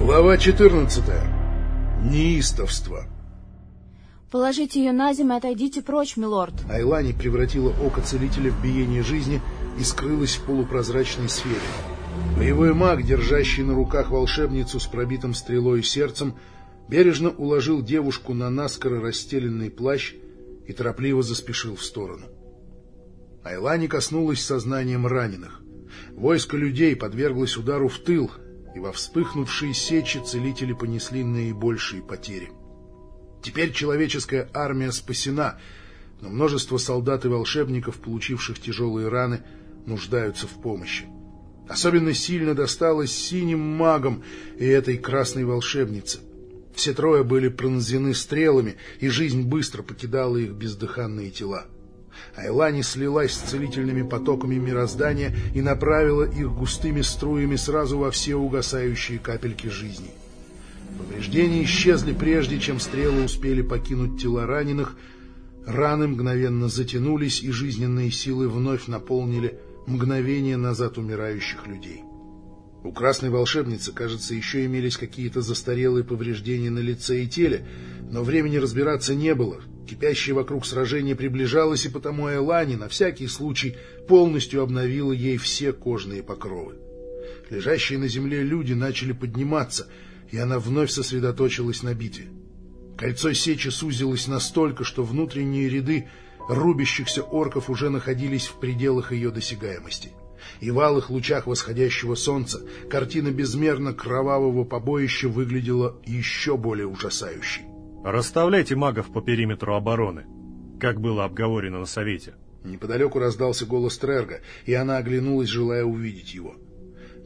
Глава 14. Неистовство. Положите ее на землю и отойдите прочь, милорд. Айлани превратила око целителя в биение жизни и скрылась в полупрозрачной сфере. Боевой маг, держащий на руках волшебницу с пробитым стрелой сердцем, бережно уложил девушку на наскоро расстеленный плащ и торопливо заспешил в сторону. Айлани коснулась сознанием раненых. Войско людей подверглось удару в тыл, и во вспыхнувшей сечи целители понесли наибольшие потери. Теперь человеческая армия спасена, но множество солдат и волшебников, получивших тяжелые раны, нуждаются в помощи. Особенно сильно досталось синим магам и этой красной волшебнице. Все трое были пронзены стрелами, и жизнь быстро покидала их бездыханные тела. Айлани слилась с целительными потоками мироздания и направила их густыми струями сразу во все угасающие капельки жизни. Повреждения исчезли прежде, чем стрелы успели покинуть тела раненых, раны мгновенно затянулись, и жизненные силы вновь наполнили мгновение назад умирающих людей. У красной волшебницы, кажется, еще имелись какие-то застарелые повреждения на лице и теле, но времени разбираться не было. Кипящее вокруг сражение приближалось, и потому Элани на всякий случай полностью обновила ей все кожные покровы. Лежащие на земле люди начали подниматься, и она вновь сосредоточилась на битве. Кольцо сечи сузилось настолько, что внутренние ряды рубящихся орков уже находились в пределах ее досягаемости и в алых лучах восходящего солнца картина безмерно кровавого побоища выглядела еще более ужасающей. «Расставляйте магов по периметру обороны, как было обговорено на совете». Неподалеку раздался голос Трерга, и она оглянулась, желая увидеть его.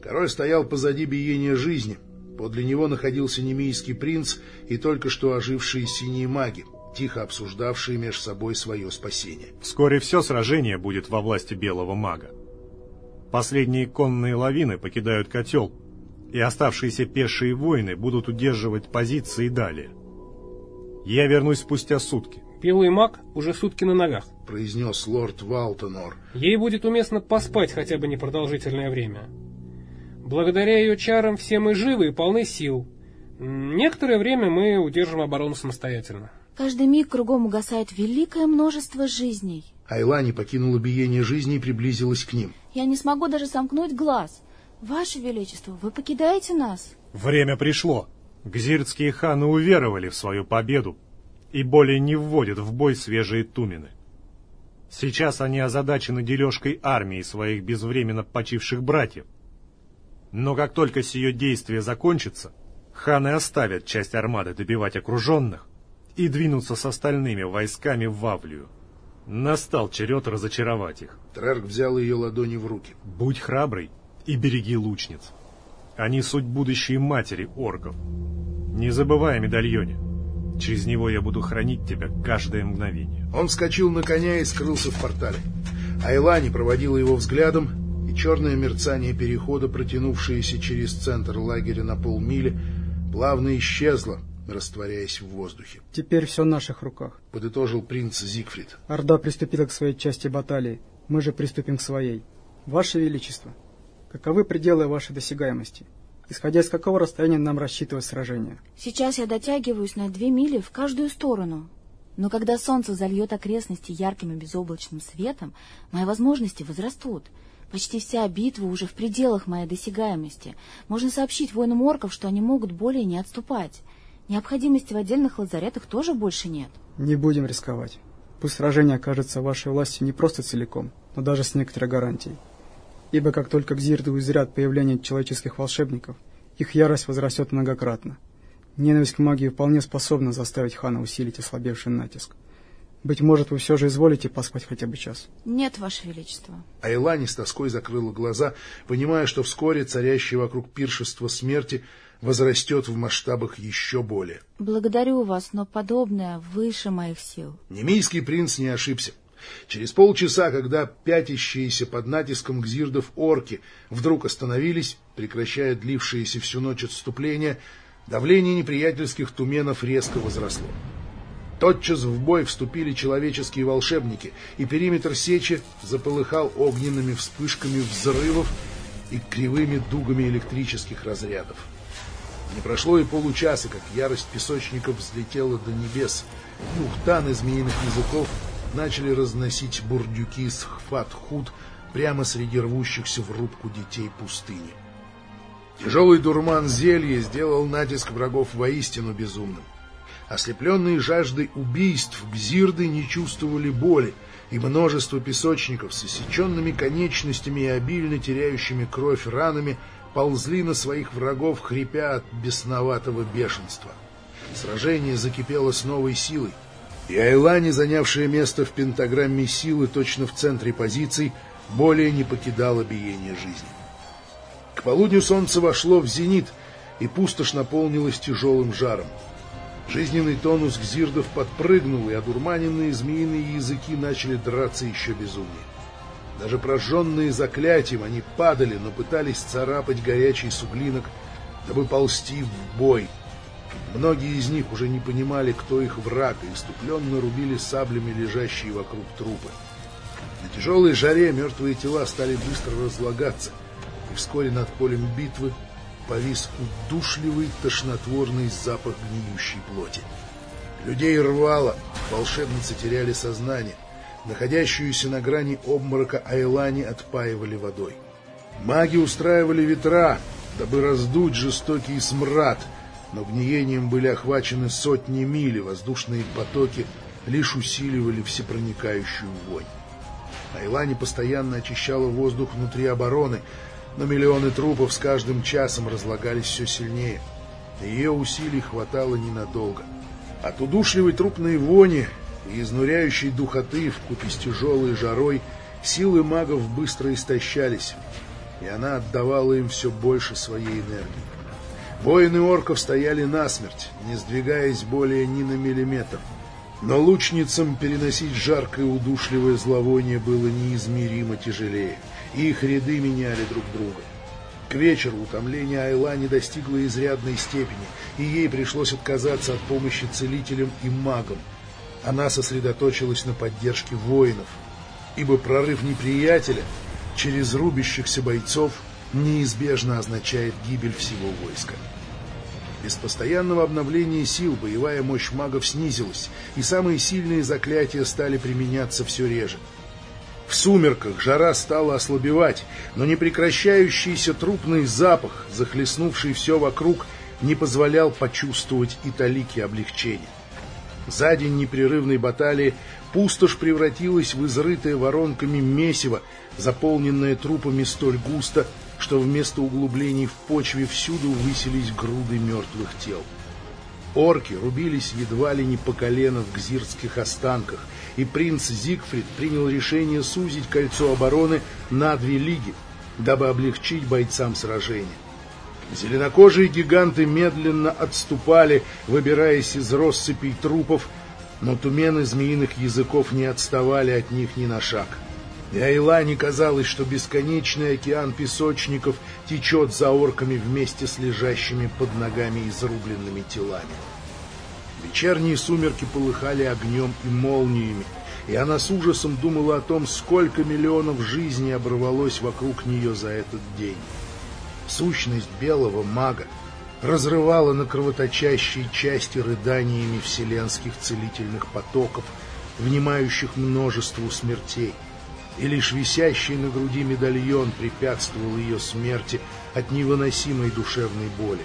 Король стоял позади биения жизни. Подле него находился немийский принц и только что ожившие синие маги, тихо обсуждавшие меж собой свое спасение. Вскоре все сражение будет во власти белого мага. Последние конные лавины покидают котел, и оставшиеся пешие воины будут удерживать позиции далее. Я вернусь спустя сутки. Белый маг уже сутки на ногах, произнес лорд Валтонор. Ей будет уместно поспать хотя бы непродолжительное время. Благодаря ее чарам все мы живы и полны сил. Некоторое время мы удержим оборону самостоятельно. Каждый миг кругом угасает великое множество жизней. Айлани покинула биение жизни и приблизилась к ним. Я не смогу даже сомкнуть глаз. Ваше Величество, вы покидаете нас? Время пришло. Гзирдские ханы уверовали в свою победу и более не вводят в бой свежие тумены. Сейчас они озадачены дележкой армии своих безвременно почивших братьев. Но как только сие действие закончится, ханы оставят часть армады добивать окруженных и двинутся с остальными войсками в Вавлию. Настал черед разочаровать их. Трарк взял ее ладони в руки. Будь храбрый и береги лучниц. Они суть будущей матери орков. Не забывай о медальоне. Через него я буду хранить тебя каждое мгновение. Он вскочил на коня и скрылся в портале. Айлани проводила его взглядом, и черное мерцание перехода, протянувшееся через центр лагеря на полмили, плавно исчезло, растворяясь в воздухе. «Теперь все в наших руках», — подытожил принц Зигфрид. «Орда приступила к своей части баталии, мы же приступим к своей. Ваше Величество, каковы пределы вашей досягаемости? Исходя из какого расстояния нам рассчитывать сражение?» «Сейчас я дотягиваюсь на две мили в каждую сторону. Но когда солнце зальет окрестности ярким и безоблачным светом, мои возможности возрастут». Почти вся битва уже в пределах моей досягаемости. Можно сообщить воинам орков, что они могут более не отступать. Необходимости в отдельных лазаретах тоже больше нет. Не будем рисковать. Пусть сражение окажется вашей властью не просто целиком, но даже с некоторой гарантией. Ибо как только Гзирды узрят появление человеческих волшебников, их ярость возрастет многократно. Ненависть к магии вполне способна заставить хана усилить ослабевший натиск. Быть может, вы все же изволите поспать хотя бы час? Нет, Ваше Величество. Айлани с тоской закрыла глаза, понимая, что вскоре царящее вокруг пиршество смерти возрастет в масштабах еще более. Благодарю вас, но подобное выше моих сил. Немийский принц не ошибся. Через полчаса, когда пятящиеся под натиском гзирдов орки вдруг остановились, прекращая длившееся всю ночь отступление, давление неприятельских туменов резко возросло. Тотчас в бой вступили человеческие волшебники, и периметр сечи заполыхал огненными вспышками взрывов и кривыми дугами электрических разрядов. Не прошло и получаса, как ярость песочников взлетела до небес, и ухтаны змеиных языков начали разносить бурдюки с хфат-худ прямо среди рвущихся в рубку детей пустыни. Тяжелый дурман зелья сделал натиск врагов воистину безумным. Ослепленные жаждой убийств, гзирды не чувствовали боли, и множество песочников с иссеченными конечностями и обильно теряющими кровь ранами ползли на своих врагов, хрипя от бесноватого бешенства. Сражение закипело с новой силой, и Айлани, занявшая место в пентаграмме силы точно в центре позиций, более не покидала биение жизни. К полудню солнце вошло в зенит, и пустошь наполнилась тяжелым жаром. Жизненный тонус гзирдов подпрыгнул, и одурманенные змеиные языки начали драться еще безумнее. Даже прожженные заклятием они падали, но пытались царапать горячий суглинок, дабы ползти в бой. Многие из них уже не понимали, кто их враг, и иступленно рубили саблями лежащие вокруг трупы. На тяжелой жаре мертвые тела стали быстро разлагаться, и вскоре над полем битвы повис удушливый тошнотворный запах гниющей плоти. Людей рвало, волшебницы теряли сознание. Находящуюся на грани обморока Айлани отпаивали водой. Маги устраивали ветра, дабы раздуть жестокий смрад, но гниением были охвачены сотни миль, воздушные потоки лишь усиливали всепроникающую вонь. Айлани постоянно очищала воздух внутри обороны, но миллионы трупов с каждым часом разлагались все сильнее. Ее усилий хватало ненадолго. От удушливой трупной вони и изнуряющей духоты вкупе с тяжелой жарой силы магов быстро истощались, и она отдавала им все больше своей энергии. Воины орков стояли насмерть, не сдвигаясь более ни на миллиметр. Но лучницам переносить жаркое удушливое зловоние было неизмеримо тяжелее их ряды меняли друг друга. К вечеру утомление Айла не достигло изрядной степени, и ей пришлось отказаться от помощи целителям и магам. Она сосредоточилась на поддержке воинов, ибо прорыв неприятеля через рубящихся бойцов неизбежно означает гибель всего войска. Без постоянного обновления сил боевая мощь магов снизилась, и самые сильные заклятия стали применяться все реже. В сумерках жара стала ослабевать, но непрекращающийся трупный запах, захлестнувший все вокруг, не позволял почувствовать и талики облегчения. За день непрерывной баталии пустошь превратилась в изрытое воронками месиво, заполненное трупами столь густо, что вместо углублений в почве всюду высились груды мертвых тел. Орки рубились едва ли не по колено в гзирских останках, и принц Зигфрид принял решение сузить кольцо обороны на две лиги, дабы облегчить бойцам сражения. Зеленокожие гиганты медленно отступали, выбираясь из россыпей трупов, но тумены змеиных языков не отставали от них ни на шаг. И Айлане казалось, что бесконечный океан песочников течет за орками вместе с лежащими под ногами изрубленными телами. Вечерние сумерки полыхали огнем и молниями, и она с ужасом думала о том, сколько миллионов жизней оборвалось вокруг нее за этот день. Сущность белого мага разрывала на кровоточащие части рыданиями вселенских целительных потоков, внимающих множеству смертей, и лишь висящий на груди медальон препятствовал ее смерти от невыносимой душевной боли.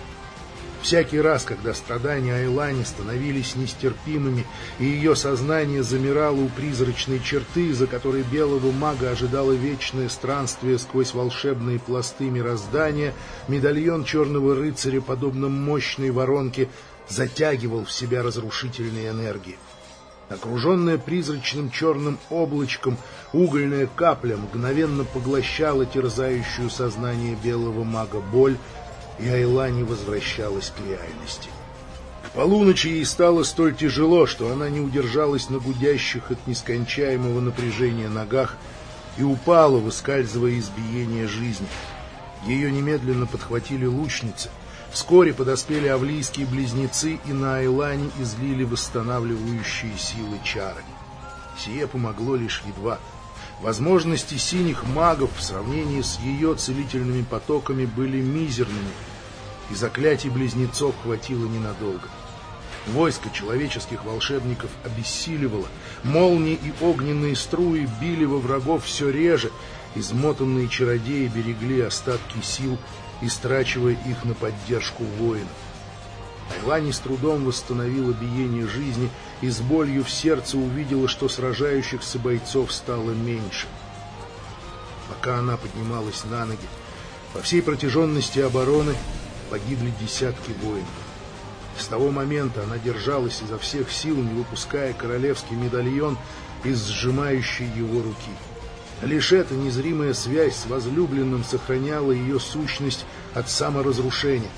Всякий раз, когда страдания Айлани становились нестерпимыми, и ее сознание замирало у призрачной черты, за которой белого мага ожидало вечное странствие сквозь волшебные пласты мироздания, медальон черного рыцаря, подобно мощной воронке, затягивал в себя разрушительные энергии. Окруженная призрачным черным облачком, угольная капля мгновенно поглощала терзающую сознание белого мага боль, и Айла не возвращалась к реальности. К полуночи ей стало столь тяжело, что она не удержалась на гудящих от нескончаемого напряжения ногах и упала, выскальзывая из биения жизни. Ее немедленно подхватили лучницы. Вскоре подоспели авлийские близнецы и на Айлане излили восстанавливающие силы чары. Сие помогло лишь едва. Возможности синих магов в сравнении с ее целительными потоками были мизерными, и заклятий близнецов хватило ненадолго. Войско человеческих волшебников обессиливало, молнии и огненные струи били во врагов все реже, измотанные чародеи берегли остатки сил, истрачивая их на поддержку воинов. Айлани с трудом восстановила биение жизни и с болью в сердце увидела, что сражающихся бойцов стало меньше. Пока она поднималась на ноги, по всей протяженности обороны погибли десятки воинов. С того момента она держалась изо всех сил, не выпуская королевский медальон из сжимающей его руки. Лишь эта незримая связь с возлюбленным сохраняла ее сущность от саморазрушения,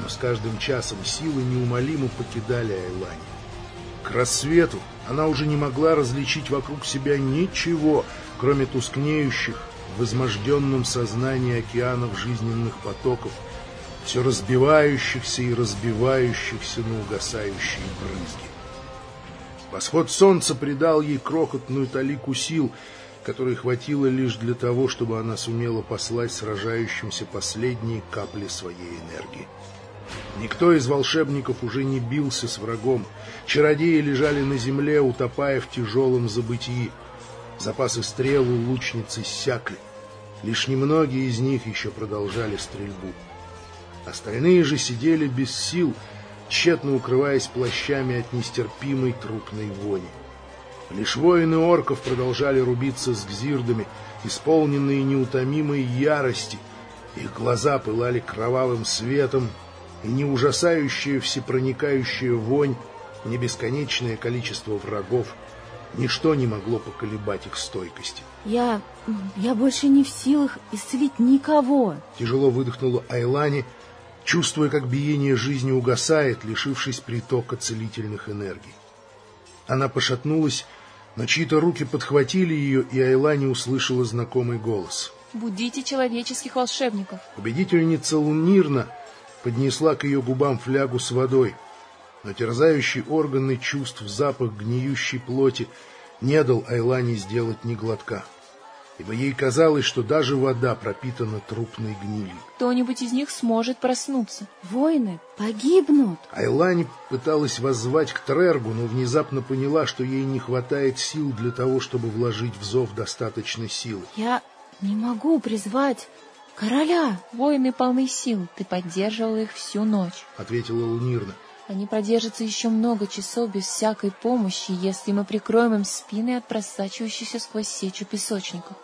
но с каждым часом силы неумолимо покидали Айлани. К рассвету она уже не могла различить вокруг себя ничего, кроме тускнеющих в изможденном сознании океанов жизненных потоков, все разбивающихся и разбивающихся на угасающие брызги. Восход солнца придал ей крохотную талику сил, которой хватило лишь для того, чтобы она сумела послать сражающимся последние капли своей энергии. Никто из волшебников уже не бился с врагом. Чародеи лежали на земле, утопая в тяжелом забытии. Запасы стрел у лучниц иссякли. Лишь немногие из них еще продолжали стрельбу. Остальные же сидели без сил, тщетно укрываясь плащами от нестерпимой трупной вони. Лишь воины орков продолжали рубиться с гзирдами, исполненные неутомимой ярости. Их глаза пылали кровавым светом, и не ужасающая всепроникающая вонь, не бесконечное количество врагов, ничто не могло поколебать их стойкости. Я... я больше не в силах исцелить никого. Тяжело выдохнула Айлани, чувствуя, как биение жизни угасает, лишившись притока целительных энергий. Она пошатнулась но чьи-то руки подхватили ее, и Айлани услышала знакомый голос. «Будите человеческих волшебников!» Победительница Лунирна поднесла к ее губам флягу с водой, но терзающий органы чувств запах гниющей плоти не дал Айлани сделать ни глотка ибо ей казалось, что даже вода пропитана трупной гнилью. Кто-нибудь из них сможет проснуться. Воины погибнут. Айлани пыталась воззвать к Трергу, но внезапно поняла, что ей не хватает сил для того, чтобы вложить в зов достаточно силы. Я не могу призвать короля. Воины полны сил, ты поддерживал их всю ночь. Ответила Лунирна. Они продержатся еще много часов без всякой помощи, если мы прикроем им спины от просачивающихся сквозь сечу песочников.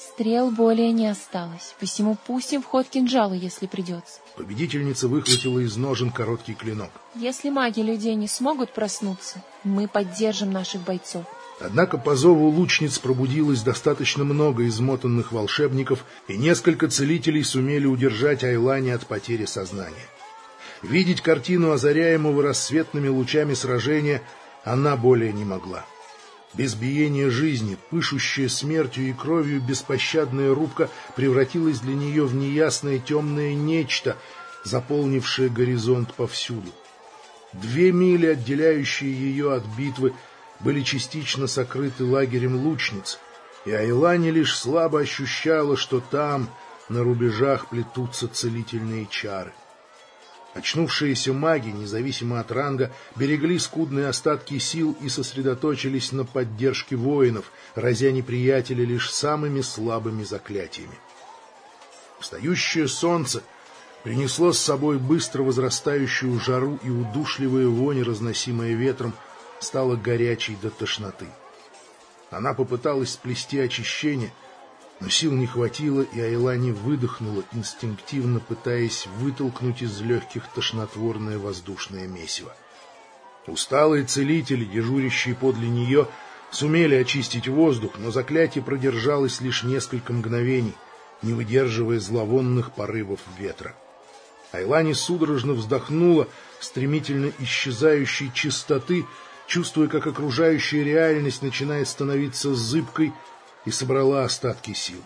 Стрел более не осталось, посему пустим в ход кинжалы, если придется. Победительница выхватила из ножен короткий клинок. Если маги людей не смогут проснуться, мы поддержим наших бойцов. Однако по зову лучниц пробудилось достаточно много измотанных волшебников, и несколько целителей сумели удержать Айлани от потери сознания. Видеть картину озаряемого рассветными лучами сражения она более не могла. Без жизни, пышущая смертью и кровью беспощадная рубка превратилась для нее в неясное темное нечто, заполнившее горизонт повсюду. Две мили, отделяющие ее от битвы, были частично сокрыты лагерем лучниц, и Айлани лишь слабо ощущала, что там, на рубежах, плетутся целительные чары. Очнувшиеся маги, независимо от ранга, берегли скудные остатки сил и сосредоточились на поддержке воинов, разя неприятеля лишь самыми слабыми заклятиями. Встающее солнце принесло с собой быстро возрастающую жару и удушливая вонь, разносимая ветром, стала горячей до тошноты. Она попыталась сплести очищение — но сил не хватило, и Айлани выдохнула, инстинктивно пытаясь вытолкнуть из легких тошнотворное воздушное месиво. Усталые целители, дежурящие подле нее, сумели очистить воздух, но заклятие продержалось лишь несколько мгновений, не выдерживая зловонных порывов ветра. Айлани судорожно вздохнула стремительно исчезающей чистоты, чувствуя, как окружающая реальность начинает становиться зыбкой и собрала остатки сил.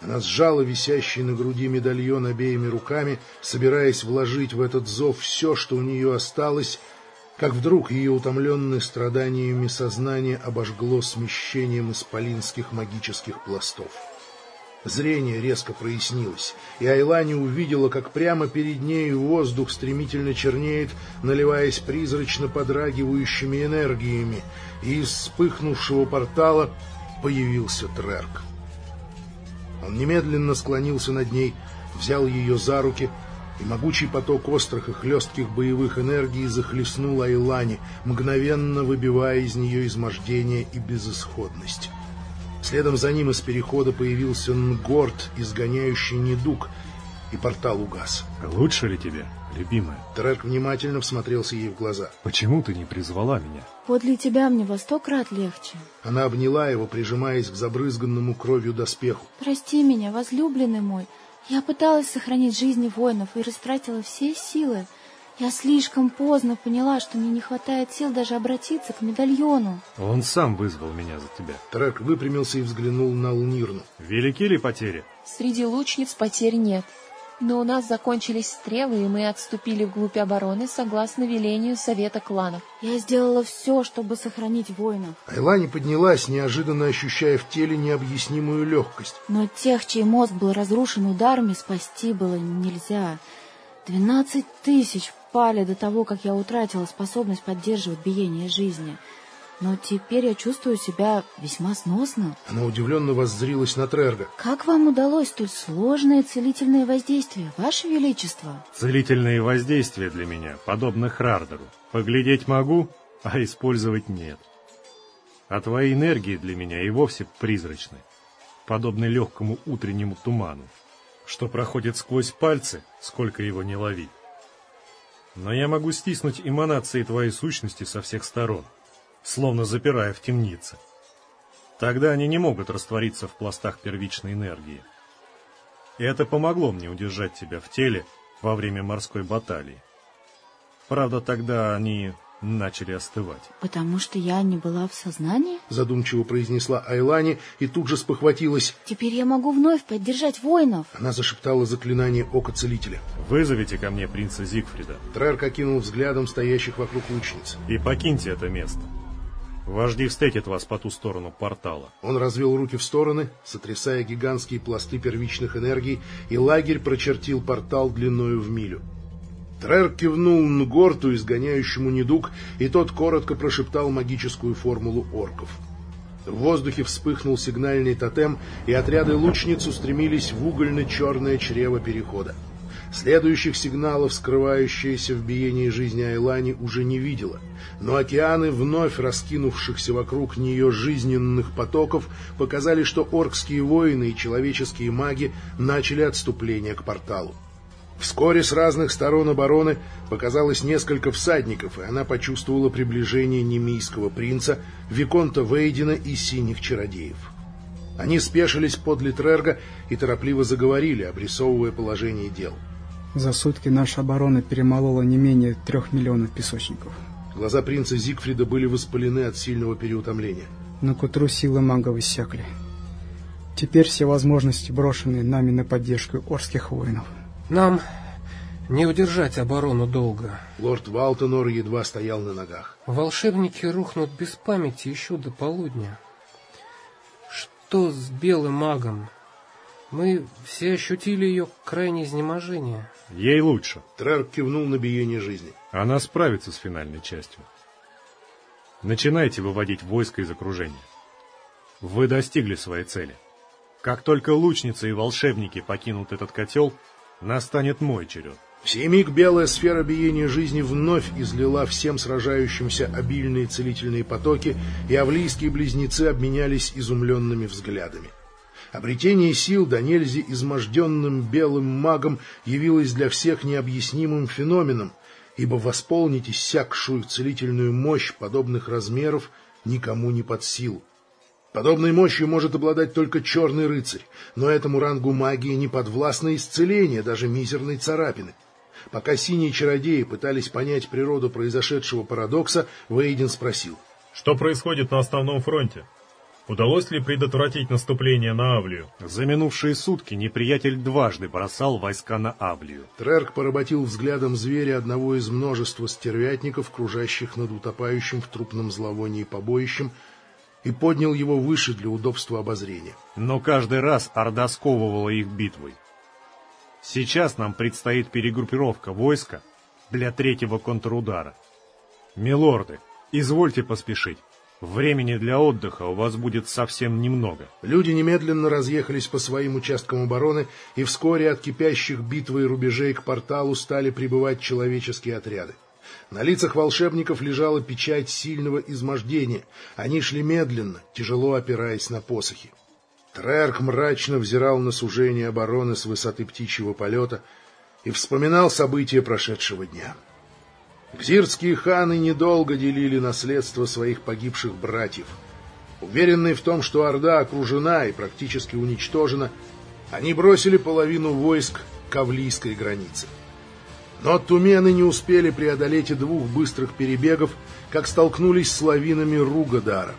Она сжала висящий на груди медальон обеими руками, собираясь вложить в этот зов все, что у нее осталось, как вдруг ее утомленное страданиями сознание обожгло смещением исполинских магических пластов. Зрение резко прояснилось, и Айлани увидела, как прямо перед ней воздух стремительно чернеет, наливаясь призрачно подрагивающими энергиями, и из вспыхнувшего портала появился Трерк. Он немедленно склонился над ней, взял ее за руки, и могучий поток острых и хлестких боевых энергий захлестнул Айлани, мгновенно выбивая из нее измождение и безысходность. Следом за ним из перехода появился Нгорд, изгоняющий недуг, и портал угас. Лучше ли тебе, любимая? Трек внимательно всмотрелся ей в глаза. Почему ты не призвала меня? Подле тебя мне во сто крат легче. Она обняла его, прижимаясь к забрызганному кровью доспеху. Прости меня, возлюбленный мой. Я пыталась сохранить жизни воинов и растратила все силы. Я слишком поздно поняла, что мне не хватает сил даже обратиться к медальону. Он сам вызвал меня за тебя. Трек выпрямился и взглянул на Лнирну. Велики ли потери? Среди лучниц потерь нет. Но у нас закончились стрелы, и мы отступили вглубь обороны согласно велению Совета кланов. Я сделала все, чтобы сохранить воинов. Айлани поднялась, неожиданно ощущая в теле необъяснимую легкость. Но тех, чей мозг был разрушен ударами, спасти было нельзя. Двенадцать тысяч пали до того, как я утратила способность поддерживать биение жизни. Но теперь я чувствую себя весьма сносно. Она удивленно воззрилась на Трерга. Как вам удалось столь сложное целительное воздействие, Ваше Величество? Целительные воздействия для меня подобны Хрардеру. Поглядеть могу, а использовать нет. А твои энергии для меня и вовсе призрачны, подобны легкому утреннему туману, что проходит сквозь пальцы, сколько его не лови. Но я могу стиснуть эманации твоей сущности со всех сторон — словно запирая в темнице. Тогда они не могут раствориться в пластах первичной энергии. И это помогло мне удержать тебя в теле во время морской баталии. Правда, тогда они начали остывать. Потому что я не была в сознании? Задумчиво произнесла Айлани и тут же спохватилась. Теперь я могу вновь поддержать воинов. Она зашептала заклинание Ока Целителя. Вызовите ко мне принца Зигфрида. Трерк окинул взглядом стоящих вокруг лучниц. И покиньте это место. Вожди встретят вас по ту сторону портала. Он развел руки в стороны, сотрясая гигантские пласты первичных энергий, и лагерь прочертил портал длиною в милю. Трер кивнул Нгорту, изгоняющему недуг, и тот коротко прошептал магическую формулу орков. В воздухе вспыхнул сигнальный тотем, и отряды лучниц устремились в угольно-черное чрево перехода. Следующих сигналов, скрывающиеся в биении жизни Айлани, уже не видела, но океаны вновь раскинувшихся вокруг нее жизненных потоков показали, что оркские воины и человеческие маги начали отступление к порталу. Вскоре с разных сторон обороны показалось несколько всадников, и она почувствовала приближение немийского принца, Виконта Вейдина и синих чародеев. Они спешились под Литрерга и торопливо заговорили, обрисовывая положение дел. — за сутки наша оборона перемолола не менее трех миллионов песочников. Глаза принца Зигфрида были воспалены от сильного переутомления. Но к утру силы магов иссякли. Теперь все возможности брошены нами на поддержку орских воинов. Нам не удержать оборону долго. Лорд Валтонор едва стоял на ногах. Волшебники рухнут без памяти еще до полудня. Что с белым магом? Мы все ощутили ее крайнее изнеможение. Ей лучше. Трерк кивнул на биение жизни. Она справится с финальной частью. Начинайте выводить войско из окружения. Вы достигли своей цели. Как только лучницы и волшебники покинут этот котел, настанет мой черед. В сей миг белая сфера биения жизни вновь излила всем сражающимся обильные целительные потоки, и авлийские близнецы обменялись изумленными взглядами. Обретение сил до нельзя изможденным белым магом явилось для всех необъяснимым феноменом, ибо восполнить иссякшую целительную мощь подобных размеров никому не под силу. Подобной мощью может обладать только черный рыцарь, но этому рангу магии не подвластно исцеление даже мизерной царапины. Пока синие чародеи пытались понять природу произошедшего парадокса, Вейден спросил. «Что происходит на основном фронте?» Удалось ли предотвратить наступление на Авлию? За минувшие сутки неприятель дважды бросал войска на Авлию. Трерк поработил взглядом зверя одного из множества стервятников, кружащих над утопающим в трупном зловонии побоищем, и поднял его выше для удобства обозрения. Но каждый раз Орда сковывала их битвой. Сейчас нам предстоит перегруппировка войска для третьего контрудара. Милорды, извольте поспешить. Времени для отдыха у вас будет совсем немного. Люди немедленно разъехались по своим участкам обороны, и вскоре от кипящих битвы и рубежей к порталу стали прибывать человеческие отряды. На лицах волшебников лежала печать сильного измождения. Они шли медленно, тяжело опираясь на посохи. Трерк мрачно взирал на сужение обороны с высоты птичьего полета и вспоминал события прошедшего дня. Гзирские ханы недолго делили наследство своих погибших братьев. Уверенные в том, что Орда окружена и практически уничтожена, они бросили половину войск к Авлийской границе. Но тумены не успели преодолеть и двух быстрых перебегов, как столкнулись с лавинами Ругадара.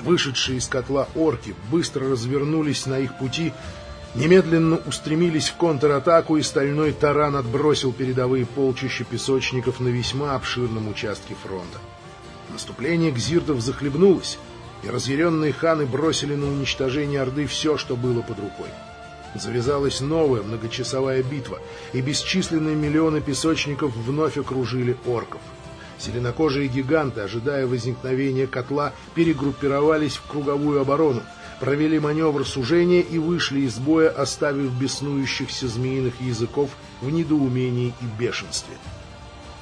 Вышедшие из котла орки быстро развернулись на их пути, немедленно устремились в контратаку, и стальной таран отбросил передовые полчища песочников на весьма обширном участке фронта. Наступление гзирдов захлебнулось, и разъяренные ханы бросили на уничтожение Орды все, что было под рукой. Завязалась новая многочасовая битва, и бесчисленные миллионы песочников вновь окружили орков. Зеленокожие гиганты, ожидая возникновения котла, перегруппировались в круговую оборону, провели маневр сужения и вышли из боя, оставив беснующихся змеиных языков в недоумении и бешенстве.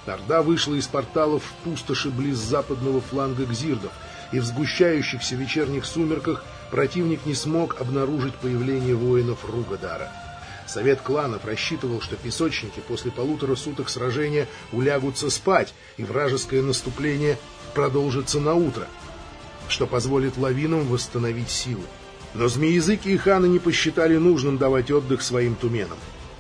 Орда вышла из порталов в пустоши близ западного фланга гзирдов, и в сгущающихся вечерних сумерках противник не смог обнаружить появление воинов Ругадара. Совет кланов рассчитывал, что песочники после полутора суток сражения улягутся спать, и вражеское наступление продолжится на утро, что позволит лавинам восстановить силы. Но змеязыки и ханы не посчитали нужным давать отдых своим туменам.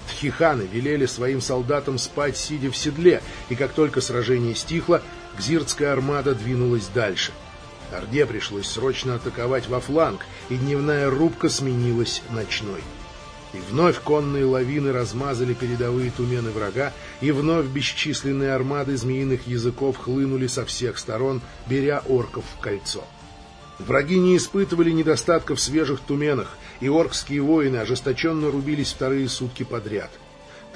Тхиханы велели своим солдатам спать, сидя в седле, и как только сражение стихло, гзиртская армада двинулась дальше — Орде пришлось срочно атаковать во фланг, и дневная рубка сменилась ночной. И вновь конные лавины размазали передовые тумены врага, и вновь бесчисленные армады змеиных языков хлынули со всех сторон, беря орков в кольцо. Враги не испытывали недостатка в свежих туменах, и оркские воины ожесточенно рубились вторые сутки подряд —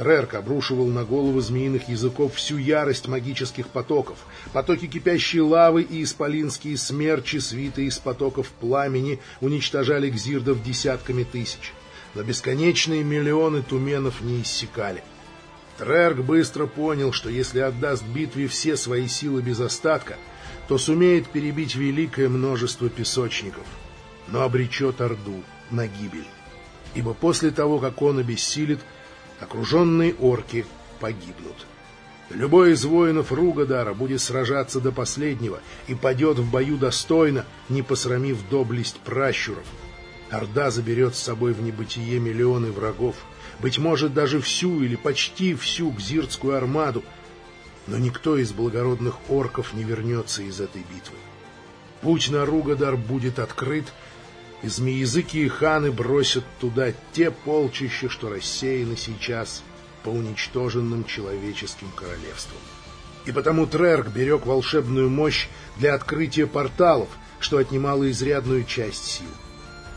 Трерк обрушивал на головы змеиных языков всю ярость магических потоков, потоки кипящей лавы и исполинские смерчи, свитые из потоков пламени, уничтожали гзирдов десятками тысяч. Но бесконечные миллионы туменов не иссякали. Трерк быстро понял, что если отдаст битве все свои силы без остатка, то сумеет перебить великое множество песочников, но обречет Орду на гибель. Ибо после того, как он обессилит, окруженные орки погибнут. Любой из воинов Ругадара будет сражаться до последнего и падет в бою достойно, не посрамив доблесть пращуров. Орда заберет с собой в небытие миллионы врагов, быть может, даже всю или почти всю гзиртскую армаду, но никто из благородных орков не вернется из этой битвы. Путь на Ругадар будет открыт, и змеязыкие ханы бросят туда те полчища, что рассеяны сейчас по уничтоженным человеческим королевствам. И потому Трерк берег волшебную мощь для открытия порталов, что отнимало изрядную часть сил.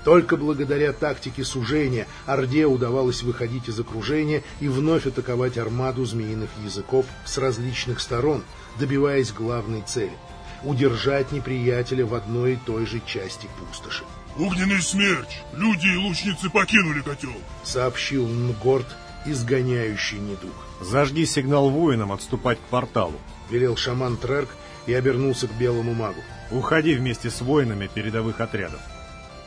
Только благодаря тактике сужения Орде удавалось выходить из окружения и вновь атаковать армаду змеиных языков с различных сторон, добиваясь главной цели — удержать неприятеля в одной и той же части пустоши. «Огненный смерч! Люди и лучницы покинули котел!» — сообщил Нгорд, изгоняющий недуг. «Зажги сигнал воинам отступать к порталу», — велел шаман Трерк и обернулся к белому магу. «Уходи вместе с воинами передовых отрядов.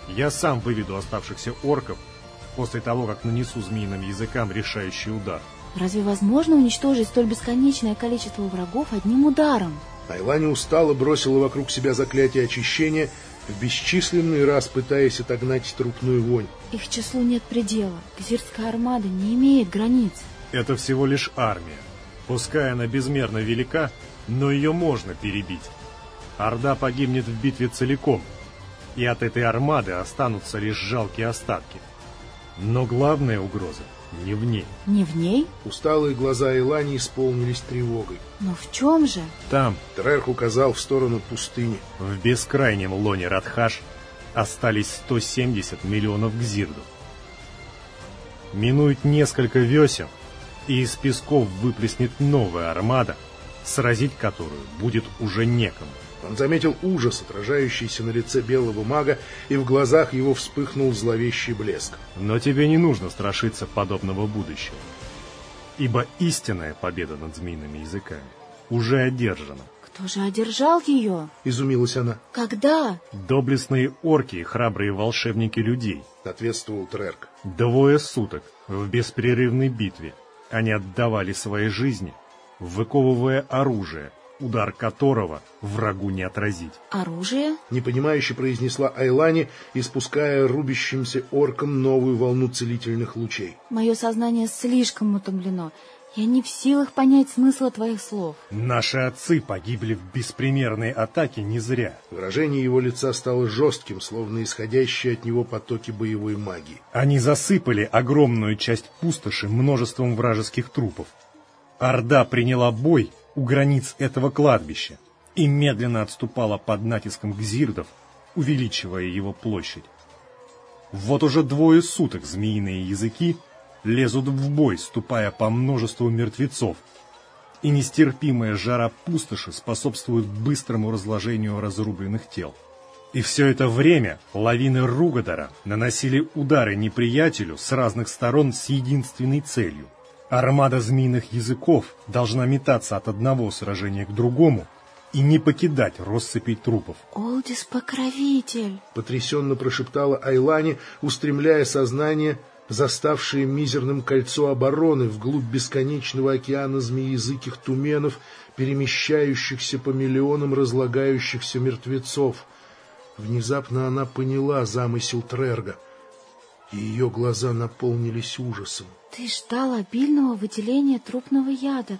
Я сам выведу оставшихся орков после того, как нанесу змеиным языкам решающий удар». Разве возможно уничтожить столь бесконечное количество врагов одним ударом? Айлани устало бросила вокруг себя заклятие очищения в бесчисленный раз пытаясь отогнать трупную вонь. Их числу нет предела. Гзирская армада не имеет границ. Это всего лишь армия. Пускай она безмерно велика, но ее можно перебить. Орда погибнет в битве целиком, и от этой армады останутся лишь жалкие остатки. Но главная угроза не в ней. Не в ней? Усталые глаза Элани исполнились тревогой. Но в чем же? Там, Трерх указал в сторону пустыни. в бескрайнем лоне Радхаш, остались 170 миллионов гзирдов. Минует несколько весен, и из песков выплеснет новая армада, сразить которую будет уже некому. Он заметил ужас, отражающийся на лице белого мага, и в глазах его вспыхнул зловещий блеск. Но тебе не нужно страшиться подобного будущего. Ибо истинная победа над змеиными языками уже одержана. Кто же одержал ее? Изумилась она. Когда? Доблестные орки и храбрые волшебники людей. Ответствовал Трерк. Двое суток в беспрерывной битве они отдавали свои жизни, выковывая оружие, удар которого врагу не отразить. Оружие? Непонимающе произнесла Айлани, испуская рубящимся оркам новую волну целительных лучей. Мое сознание слишком утомлено. Я не в силах понять смысла твоих слов. Наши отцы погибли в беспримерной атаке не зря. Выражение его лица стало жестким, словно исходящие от него потоки боевой магии. Они засыпали огромную часть пустоши множеством вражеских трупов. Орда приняла бой у границ этого кладбища и медленно отступала под натиском гзирдов, увеличивая его площадь. Вот уже двое суток змеиные языки лезут в бой, ступая по множеству мертвецов, и нестерпимая жара пустоши способствует быстрому разложению разрубленных тел. И все это время лавины Ругадора наносили удары неприятелю с разных сторон с единственной целью. Армада змеиных языков должна метаться от одного сражения к другому и не покидать россыпей трупов. Олдис покровитель. Потрясенно прошептала Айлани, устремляя сознание, заставшее мизерным кольцо обороны вглубь бесконечного океана змеязыких туменов, перемещающихся по миллионам разлагающихся мертвецов. Внезапно она поняла замысел Трерга, и ее глаза наполнились ужасом. Ты ждал обильного выделения трупного яда.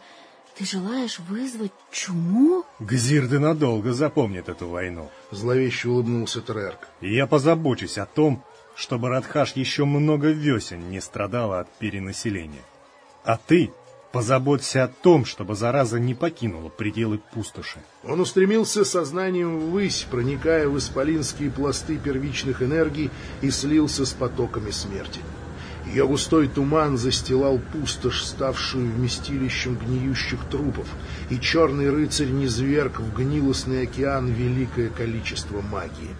Ты желаешь вызвать чуму? Гзирды надолго запомнят эту войну. Зловеще улыбнулся Трерк. Я позабочусь о том, чтобы Радхаш еще много весен не страдала от перенаселения. А ты позаботься о том, чтобы зараза не покинула пределы пустоши. Он устремился сознанием ввысь, проникая в исполинские пласты первичных энергий и слился с потоками смерти. Ее густой туман застилал пустошь, ставшую вместилищем гниющих трупов, и черный рыцарь низверг в гнилостный океан великое количество магии.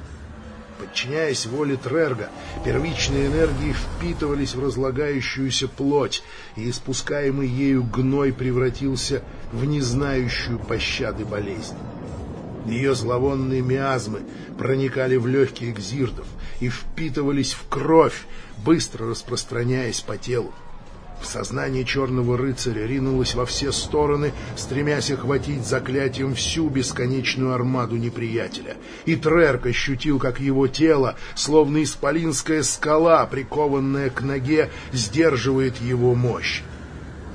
Подчиняясь воле Трерга, первичные энергии впитывались в разлагающуюся плоть, и испускаемый ею гной превратился в незнающую пощады болезнь. Ее зловонные миазмы проникали в легкие гзирдов и впитывались в кровь, быстро распространяясь по телу. В сознание черного рыцаря ринулось во все стороны, стремясь охватить заклятием всю бесконечную армаду неприятеля. И Трерк ощутил, как его тело, словно исполинская скала, прикованная к ноге, сдерживает его мощь.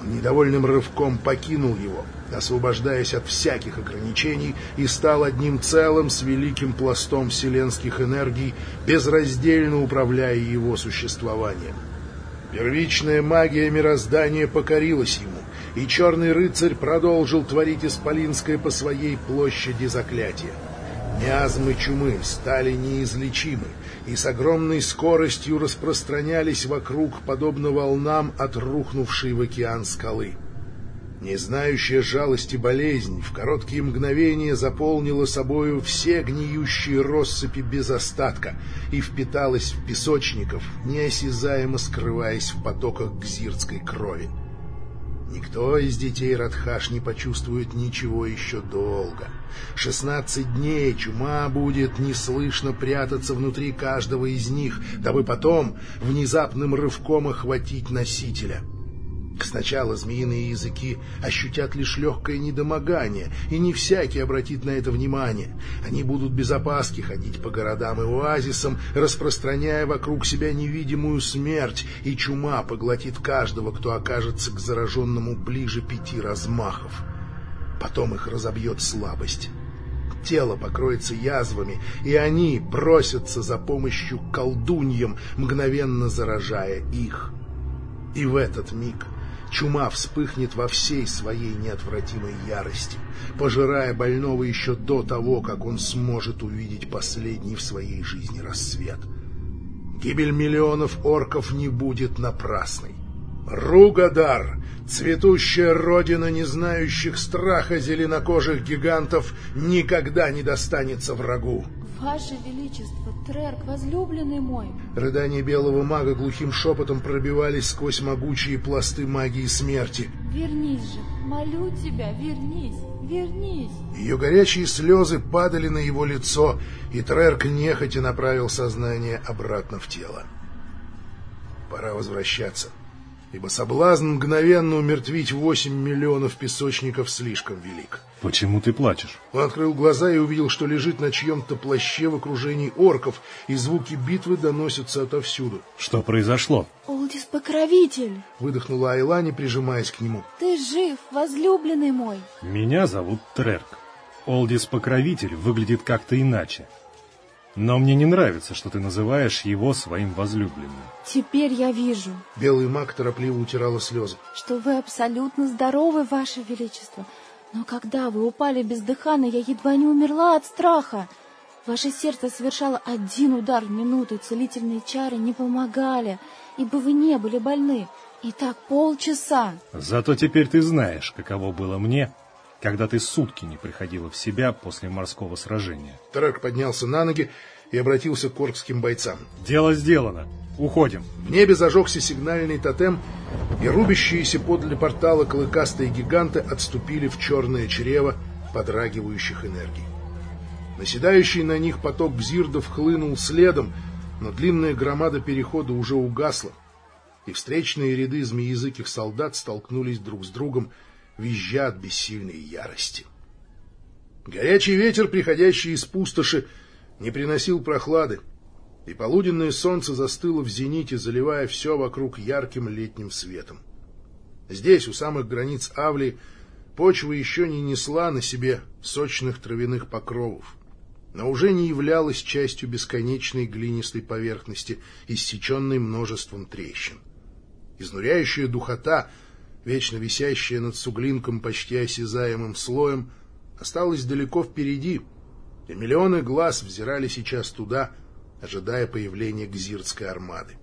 Он недовольным рывком покинул его, освобождаясь от всяких ограничений, и стал одним целым с великим пластом вселенских энергий, безраздельно управляя его существованием. Первичная магия мироздания покорилась ему, и черный рыцарь продолжил творить исполинское по своей площади заклятие. Миазмы чумы стали неизлечимы и с огромной скоростью распространялись вокруг, подобно волнам от рухнувшей в океан скалы. Не знающая жалости болезнь в короткие мгновения заполнила собою все гниющие россыпи без остатка и впиталась в песочников, неосязаемо скрываясь в потоках гзирской крови. Никто из детей Радхаш не почувствует ничего еще долго. Шестнадцать дней чума будет неслышно прятаться внутри каждого из них, дабы потом внезапным рывком охватить носителя — Сначала змеиные языки ощутят лишь легкое недомогание, и не всякий обратит на это внимание. Они будут без опаски ходить по городам и оазисам, распространяя вокруг себя невидимую смерть, и чума поглотит каждого, кто окажется к зараженному ближе пяти размахов. Потом их разобьет слабость. Тело покроется язвами, и они бросятся за помощью колдуньям, мгновенно заражая их. И в этот миг чума вспыхнет во всей своей неотвратимой ярости, пожирая больного еще до того, как он сможет увидеть последний в своей жизни рассвет. Гибель миллионов орков не будет напрасной. Ругадар, цветущая родина не знающих страха зеленокожих гигантов, никогда не достанется врагу. Ваше Величество, Трерк, возлюбленный мой. Рыдания белого мага глухим шепотом пробивались сквозь могучие пласты магии смерти. Вернись же, молю тебя, вернись, вернись. Ее горячие слезы падали на его лицо, и Трерк нехотя направил сознание обратно в тело. Пора возвращаться ибо соблазн мгновенно умертвить восемь миллионов песочников слишком велик. Почему ты плачешь? Он открыл глаза и увидел, что лежит на чьем-то плаще в окружении орков, и звуки битвы доносятся отовсюду. Что произошло? Олдис Покровитель! Выдохнула Айлани, прижимаясь к нему. Ты жив, возлюбленный мой! Меня зовут Трерк. Олдис Покровитель выглядит как-то иначе. Но мне не нравится, что ты называешь его своим возлюбленным. Теперь я вижу. Белый маг торопливо утирала слезы. Что вы абсолютно здоровы, Ваше Величество. Но когда вы упали бездыханно, я едва не умерла от страха. Ваше сердце совершало один удар в минуту, целительные чары не помогали, ибо вы не были больны. И так полчаса. Зато теперь ты знаешь, каково было мне, когда ты сутки не приходила в себя после морского сражения. Трек поднялся на ноги и обратился к оркским бойцам. «Дело сделано. Уходим». В небе зажегся сигнальный тотем, и рубящиеся подле портала клыкастые гиганты отступили в черное чрево подрагивающих энергий. Наседающий на них поток бзирдов хлынул следом, но длинная громада перехода уже угасла, и встречные ряды змеязыких солдат столкнулись друг с другом, визжа от бессильной ярости. Горячий ветер, приходящий из пустоши, не приносил прохлады, и полуденное солнце застыло в зените, заливая все вокруг ярким летним светом. Здесь, у самых границ Авли, почва еще не несла на себе сочных травяных покровов, но уже не являлась частью бесконечной глинистой поверхности, иссеченной множеством трещин. Изнуряющая духота — вечно висящая над суглинком почти осязаемым слоем, осталась далеко впереди, и миллионы глаз взирали сейчас туда, ожидая появления гзирской армады.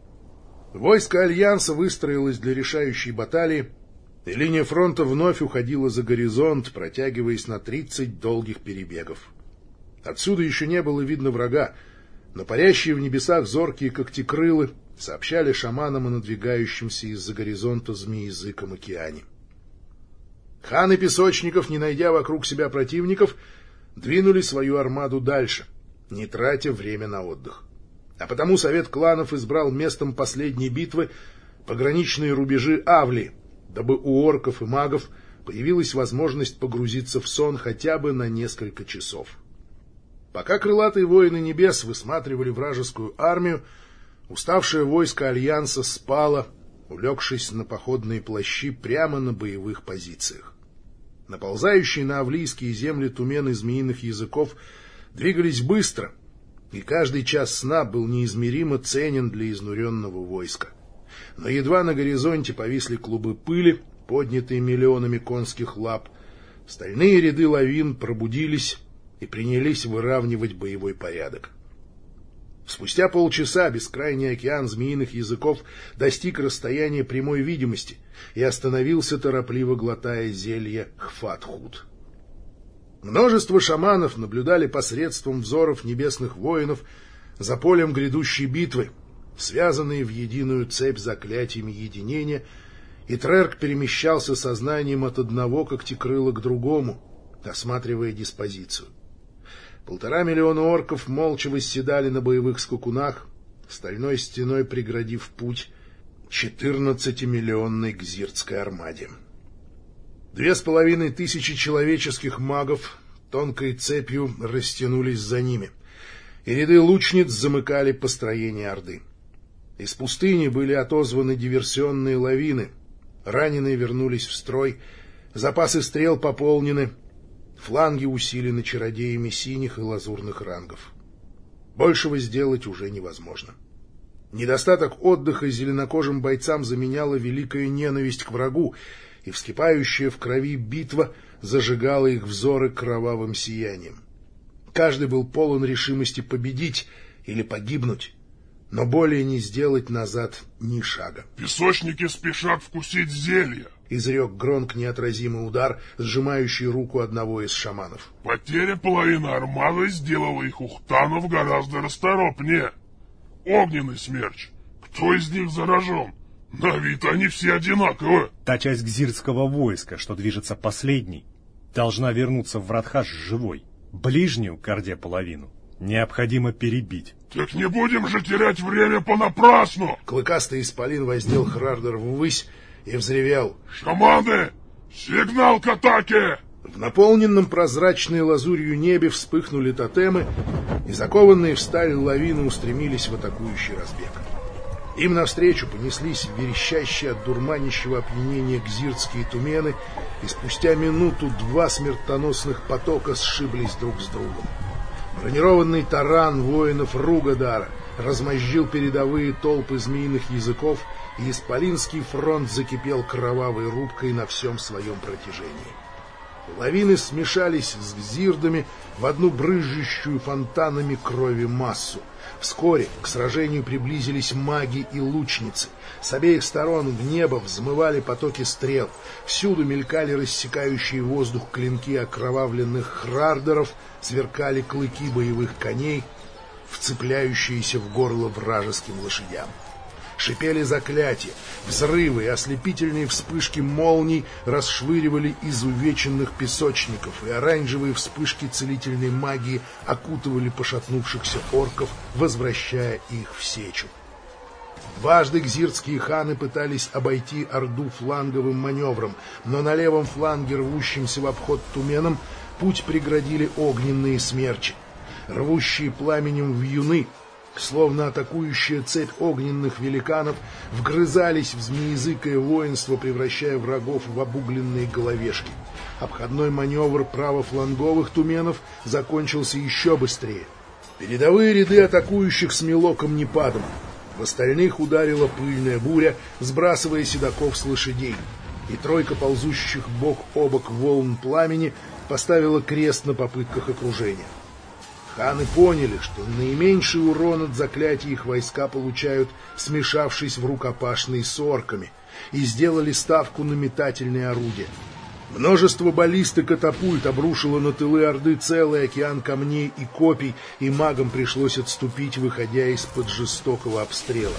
Войско Альянса выстроилось для решающей баталии, и линия фронта вновь уходила за горизонт, протягиваясь на тридцать долгих перебегов. Отсюда еще не было видно врага, но парящие в небесах зоркие когтекрылы сообщали шаманам о надвигающемся из-за горизонта змеязыком океане. Ханы песочников, не найдя вокруг себя противников, двинули свою армаду дальше, не тратя время на отдых. А потому совет кланов избрал местом последней битвы пограничные рубежи Авли, дабы у орков и магов появилась возможность погрузиться в сон хотя бы на несколько часов. Пока крылатые воины небес высматривали вражескую армию, Уставшее войско Альянса спало, улегшись на походные плащи прямо на боевых позициях. Наползающие на авлийские земли тумены змеиных языков двигались быстро, и каждый час сна был неизмеримо ценен для изнуренного войска. Но едва на горизонте повисли клубы пыли, поднятые миллионами конских лап, стальные ряды лавин пробудились и принялись выравнивать боевой порядок. Спустя полчаса бескрайний океан змеиных языков достиг расстояния прямой видимости и остановился, торопливо глотая зелье Хфатхут. Множество шаманов наблюдали посредством взоров небесных воинов за полем грядущей битвы, связанные в единую цепь заклятиями единения, и Трерк перемещался сознанием от одного когтекрыла к другому, осматривая диспозицию. Полтора миллиона орков молча восседали на боевых скакунах, стальной стеной преградив путь четырнадцатимиллионной гзиртской армаде. Две с половиной тысячи человеческих магов тонкой цепью растянулись за ними, и ряды лучниц замыкали построение орды. Из пустыни были отозваны диверсионные лавины, раненые вернулись в строй, запасы стрел пополнены — Фланги усилены чародеями синих и лазурных рангов. Большего сделать уже невозможно. Недостаток отдыха зеленокожим бойцам заменяла великая ненависть к врагу, и вскипающая в крови битва зажигала их взоры кровавым сиянием. Каждый был полон решимости победить или погибнуть, но более не сделать назад ни шага. «Песочники спешат вкусить зелье!» — изрек Гронк неотразимый удар, сжимающий руку одного из шаманов. «Потеря половины армады сделала их ухтанов гораздо расторопнее. Огненный смерч! Кто из них заражен? На вид они все одинаковы!» Та часть гзирского войска, что движется последней, должна вернуться в Радхаш живой. Ближнюю, к Орде половину, необходимо перебить. Так не будем же терять время понапрасну! Клыкастый исполин воздел Хрардер ввысь и взревел. Шаманы! Сигнал к атаке! В наполненном прозрачной лазурью небе вспыхнули тотемы, и закованные в сталь лавины устремились в атакующий разбег. Им навстречу понеслись верещащие от дурманящего опьянения гзиртские тумены, и спустя минуту два смертоносных потока сшиблись друг с другом. Бронированный таран воинов Ругадара размозжил передовые толпы змеиных языков, Исполинский фронт закипел кровавой рубкой на всем своем протяжении. Лавины смешались с гзирдами в одну брызжущую фонтанами крови массу. Вскоре к сражению приблизились маги и лучницы. С обеих сторон в небо взмывали потоки стрел. Всюду мелькали рассекающие воздух клинки окровавленных хрардеров, сверкали клыки боевых коней, вцепляющиеся в горло вражеским лошадям шипели заклятия, взрывы и ослепительные вспышки молний расшвыривали изувеченных песочников, и оранжевые вспышки целительной магии окутывали пошатнувшихся орков, возвращая их в сечу. Дважды гзиртские ханы пытались обойти Орду фланговым маневром, но на левом фланге, рвущемся в обход туменом, путь преградили огненные смерчи. Рвущие пламенем в юны словно атакующая цепь огненных великанов, вгрызались в змеязыкое воинство, превращая врагов в обугленные головешки. Обходной маневр правофланговых туменов закончился еще быстрее. Передовые ряды атакующих смело камнепадом. В остальных ударила пыльная буря, сбрасывая седаков с лошадей. И тройка ползущих бок о бок волн пламени поставила крест на попытках окружения. Ханы поняли, что наименьший урон от заклятий их войска получают, смешавшись в рукопашной с орками, и сделали ставку на метательные орудия. Множество баллист и катапульт обрушило на тылы Орды целый океан камней и копий, и магам пришлось отступить, выходя из-под жестокого обстрела.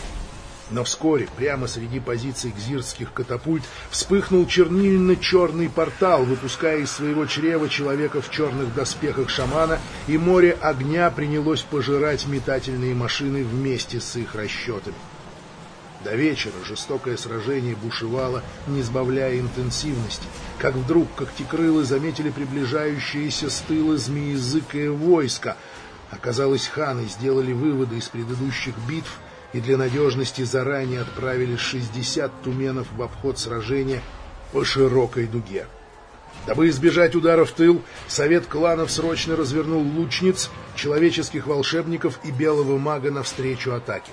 Но вскоре, прямо среди позиций гзирских катапульт, вспыхнул чернильно-черный портал, выпуская из своего чрева человека в черных доспехах шамана, и море огня принялось пожирать метательные машины вместе с их расчетами. До вечера жестокое сражение бушевало, не сбавляя интенсивности, как вдруг когтекрылы заметили приближающиеся с тыла змеязыкое войско. Оказалось, ханы сделали выводы из предыдущих битв и для надежности заранее отправили 60 туменов в обход сражения по широкой дуге. Дабы избежать удара в тыл, совет кланов срочно развернул лучниц, человеческих волшебников и белого мага навстречу атаке.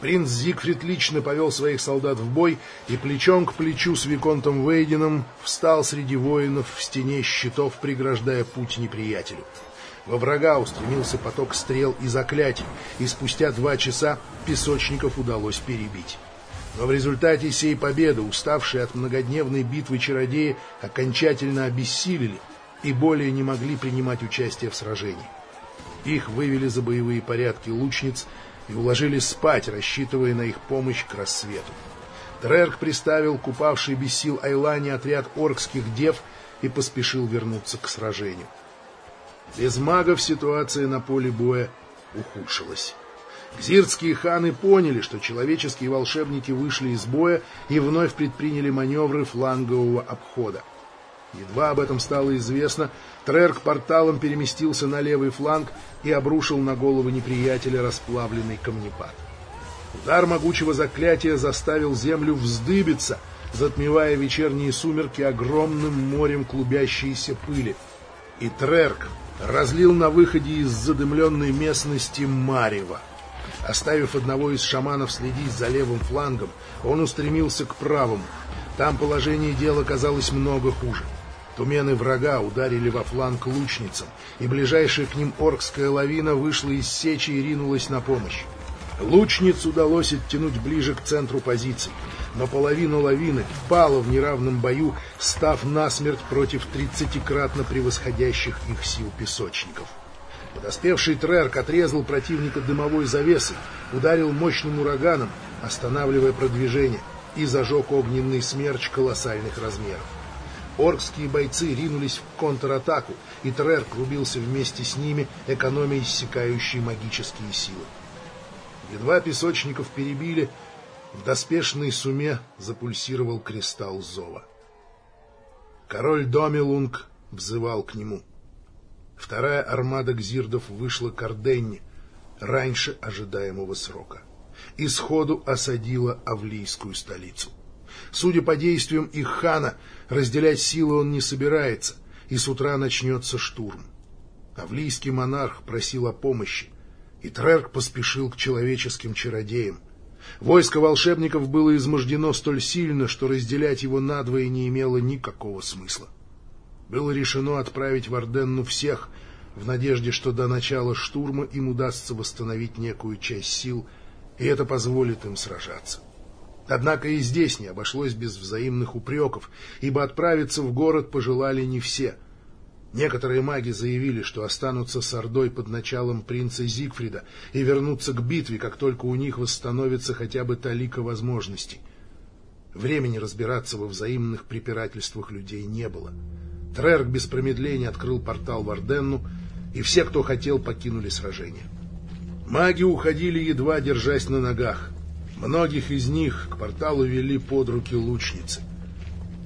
Принц Зигфрид лично повел своих солдат в бой и плечом к плечу с Виконтом Вейденом встал среди воинов в стене щитов, преграждая путь неприятелю. Во врага устремился поток стрел и заклятий, и спустя два часа песочников удалось перебить. Но в результате сей победы уставшие от многодневной битвы чародеи окончательно обессилели и более не могли принимать участие в сражении. Их вывели за боевые порядки лучниц и уложили спать, рассчитывая на их помощь к рассвету. Трерк приставил купавший без сил Айлане отряд оркских дев и поспешил вернуться к сражению. Без магов ситуация на поле боя ухудшилась. Гзиртские ханы поняли, что человеческие волшебники вышли из боя и вновь предприняли маневры флангового обхода. Едва об этом стало известно, Трерк порталом переместился на левый фланг и обрушил на голову неприятеля расплавленный камнепад. Удар могучего заклятия заставил землю вздыбиться, затмевая вечерние сумерки огромным морем клубящейся пыли. И Трерк разлил на выходе из задымленной местности марево. Оставив одного из шаманов следить за левым флангом, он устремился к правому. Там положение дела казалось много хуже. Тумены врага ударили во фланг лучницам, и ближайшая к ним оркская лавина вышла из сечи и ринулась на помощь. Лучниц удалось оттянуть ближе к центру позиций, но половина лавины пала в неравном бою, став насмерть против тридцатикратно превосходящих их сил песочников. Подоспевший Трерк отрезал противника дымовой завесой, ударил мощным ураганом, останавливая продвижение, и зажег огненный смерч колоссальных размеров. Оркские бойцы ринулись в контратаку, и Трерк рубился вместе с ними, экономя иссякающие магические силы. Едва песочников перебили, в доспешной суме запульсировал кристалл зова. Король Домилунг взывал к нему. Вторая армада гзирдов вышла к Орденне раньше ожидаемого срока и сходу осадила Авлийскую столицу. Судя по действиям их хана, разделять силы он не собирается, и с утра начнется штурм. Авлийский монарх просил о помощи, и Трерк поспешил к человеческим чародеям. Войско волшебников было измождено столь сильно, что разделять его надвое не имело никакого смысла. Было решено отправить в Орденну всех, в надежде, что до начала штурма им удастся восстановить некую часть сил, и это позволит им сражаться. Однако и здесь не обошлось без взаимных упреков, ибо отправиться в город пожелали не все. Некоторые маги заявили, что останутся с Ордой под началом принца Зигфрида и вернутся к битве, как только у них восстановится хотя бы талика возможностей. Времени разбираться во взаимных препирательствах людей не было. Трерк без промедления открыл портал в Орденну, и все, кто хотел, покинули сражение. Маги уходили, едва держась на ногах. Многих из них к порталу вели под руки лучницы.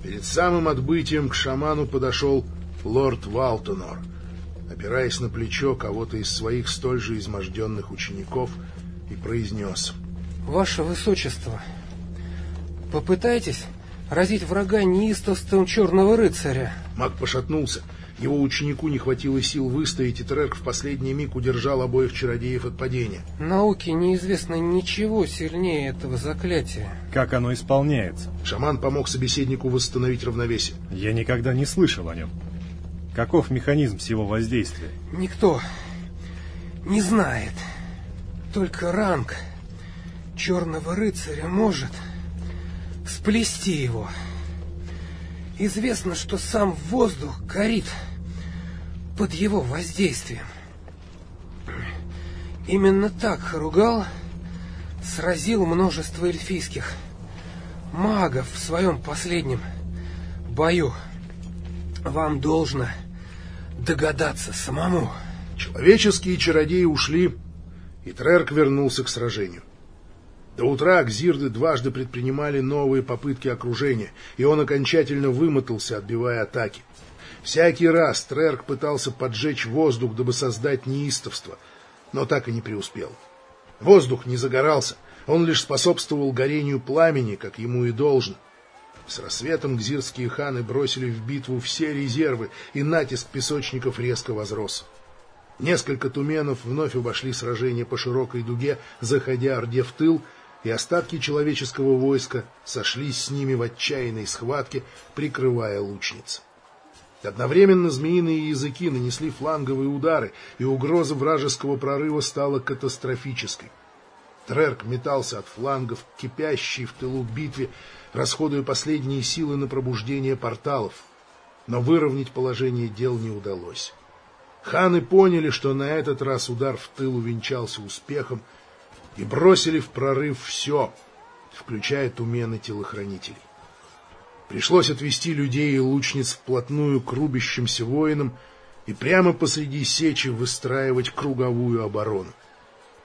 Перед самым отбытием к шаману подошел лорд Валтонор, опираясь на плечо кого-то из своих столь же изможденных учеников, и произнес. «Ваше Высочество, попытайтесь разить врага неистовством черного рыцаря». Маг пошатнулся. Его ученику не хватило сил выстоять, и Трерк в последний миг удержал обоих чародеев от падения. Науке неизвестно ничего сильнее этого заклятия. Как оно исполняется? Шаман помог собеседнику восстановить равновесие. Я никогда не слышал о нем. Каков механизм всего воздействия? Никто не знает. Только ранг черного рыцаря может сплести его. Известно, что сам воздух горит под его воздействием. Именно так Харугал сразил множество эльфийских магов в своем последнем бою. Вам должно догадаться самому. Человеческие чародеи ушли, и Трерк вернулся к сражению. До утра Гзирды дважды предпринимали новые попытки окружения, и он окончательно вымотался, отбивая атаки. Всякий раз Трерк пытался поджечь воздух, дабы создать неистовство, но так и не преуспел. Воздух не загорался, он лишь способствовал горению пламени, как ему и должно. С рассветом гзирские ханы бросили в битву все резервы, и натиск песочников резко возрос. Несколько туменов вновь обошли сражение по широкой дуге, заходя Орде в тыл, и остатки человеческого войска сошлись с ними в отчаянной схватке, прикрывая лучниц. Одновременно змеиные языки нанесли фланговые удары, и угроза вражеского прорыва стала катастрофической. Трерк метался от флангов, кипящий в тылу битве, расходуя последние силы на пробуждение порталов. Но выровнять положение дел не удалось. Ханы поняли, что на этот раз удар в тыл увенчался успехом, и бросили в прорыв все, включая тумены телохранителей. Пришлось отвести людей и лучниц вплотную к рубящимся воинам и прямо посреди сечи выстраивать круговую оборону.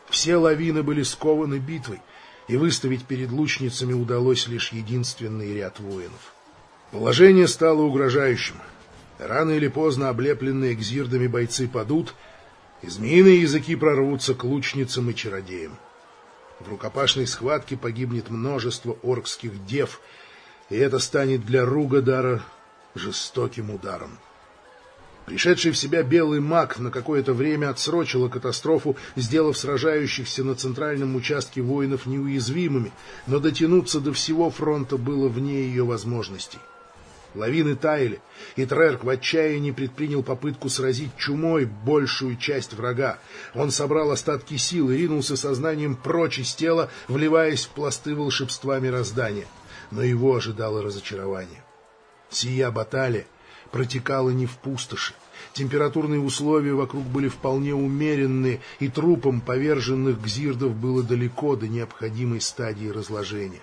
Все лавины были скованы битвой, и выставить перед лучницами удалось лишь единственный ряд воинов. Положение стало угрожающим. Рано или поздно облепленные гзирдами бойцы падут, и змеиные языки прорвутся к лучницам и чародеям. В рукопашной схватке погибнет множество оркских дев, и это станет для Ругадара жестоким ударом. Пришедший в себя белый маг на какое-то время отсрочила катастрофу, сделав сражающихся на центральном участке воинов неуязвимыми, но дотянуться до всего фронта было вне ее возможностей. Лавины таяли, и Трерк в отчаянии предпринял попытку сразить чумой большую часть врага. Он собрал остатки сил и ринулся сознанием прочь из тела, вливаясь в пласты волшебства мироздания. Но его ожидало разочарование. Сия баталия протекала не в пустоши. Температурные условия вокруг были вполне умеренные, и трупам поверженных гзирдов было далеко до необходимой стадии разложения.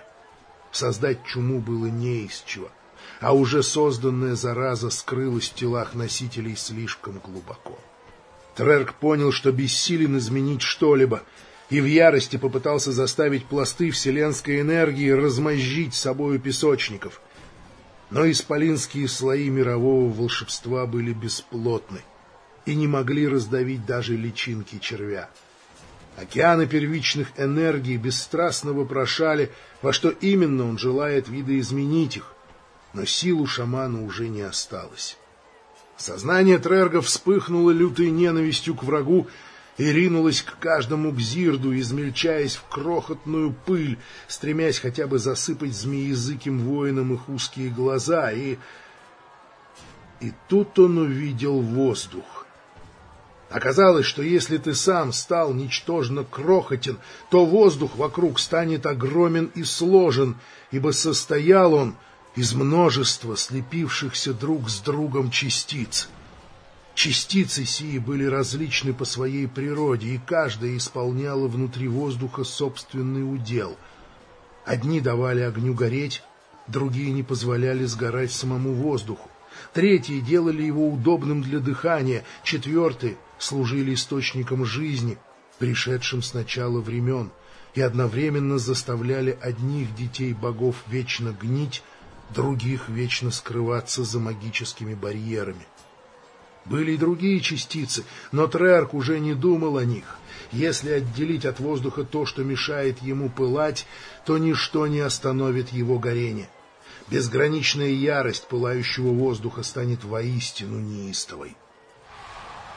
Создать чуму было не из чего, а уже созданная зараза скрылась в телах носителей слишком глубоко. Трерк понял, что бессилен изменить что-либо, и в ярости попытался заставить пласты вселенской энергии размозжить собою песочников — но исполинские слои мирового волшебства были бесплотны и не могли раздавить даже личинки червя. Океаны первичных энергий бесстрастно вопрошали, во что именно он желает видоизменить их, но силу шамана уже не осталось. Сознание Трерга вспыхнуло лютой ненавистью к врагу, и ринулась к каждому гзирду, измельчаясь в крохотную пыль, стремясь хотя бы засыпать змеязыким воинам их узкие глаза, и... И тут он увидел воздух. Оказалось, что если ты сам стал ничтожно крохотен, то воздух вокруг станет огромен и сложен, ибо состоял он из множества слепившихся друг с другом частиц. Частицы сии были различны по своей природе, и каждая исполняла внутри воздуха собственный удел. Одни давали огню гореть, другие не позволяли сгорать самому воздуху. Третьи делали его удобным для дыхания, четвертые служили источником жизни, пришедшим с начала времен, и одновременно заставляли одних детей богов вечно гнить, других вечно скрываться за магическими барьерами. Были и другие частицы, но Трерк уже не думал о них. Если отделить от воздуха то, что мешает ему пылать, то ничто не остановит его горение. Безграничная ярость пылающего воздуха станет воистину неистовой.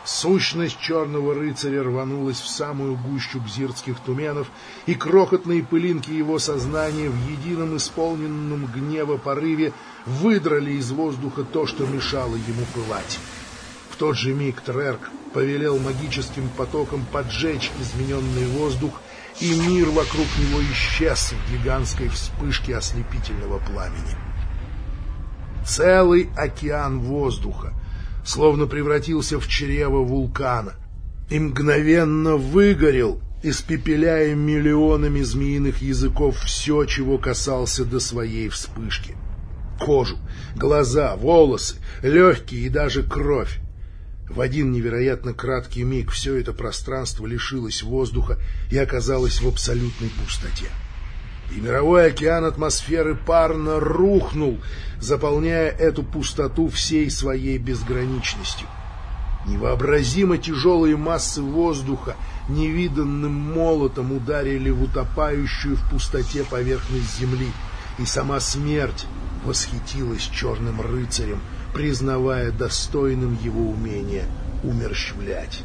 Сущность черного рыцаря рванулась в самую гущу бзирских туменов, и крохотные пылинки его сознания в едином исполненном гнева порыве выдрали из воздуха то, что мешало ему пылать тот же миг Трерк повелел магическим потоком поджечь измененный воздух, и мир вокруг него исчез в гигантской вспышке ослепительного пламени. Целый океан воздуха словно превратился в чрево вулкана и мгновенно выгорел, испепеляя миллионами змеиных языков все, чего касался до своей вспышки. Кожу, глаза, волосы, легкие и даже кровь. В один невероятно краткий миг все это пространство лишилось воздуха и оказалось в абсолютной пустоте. И мировой океан атмосферы парно рухнул, заполняя эту пустоту всей своей безграничностью. Невообразимо тяжелые массы воздуха невиданным молотом ударили в утопающую в пустоте поверхность земли, и сама смерть восхитилась черным рыцарем, признавая достойным его умения умерщвлять.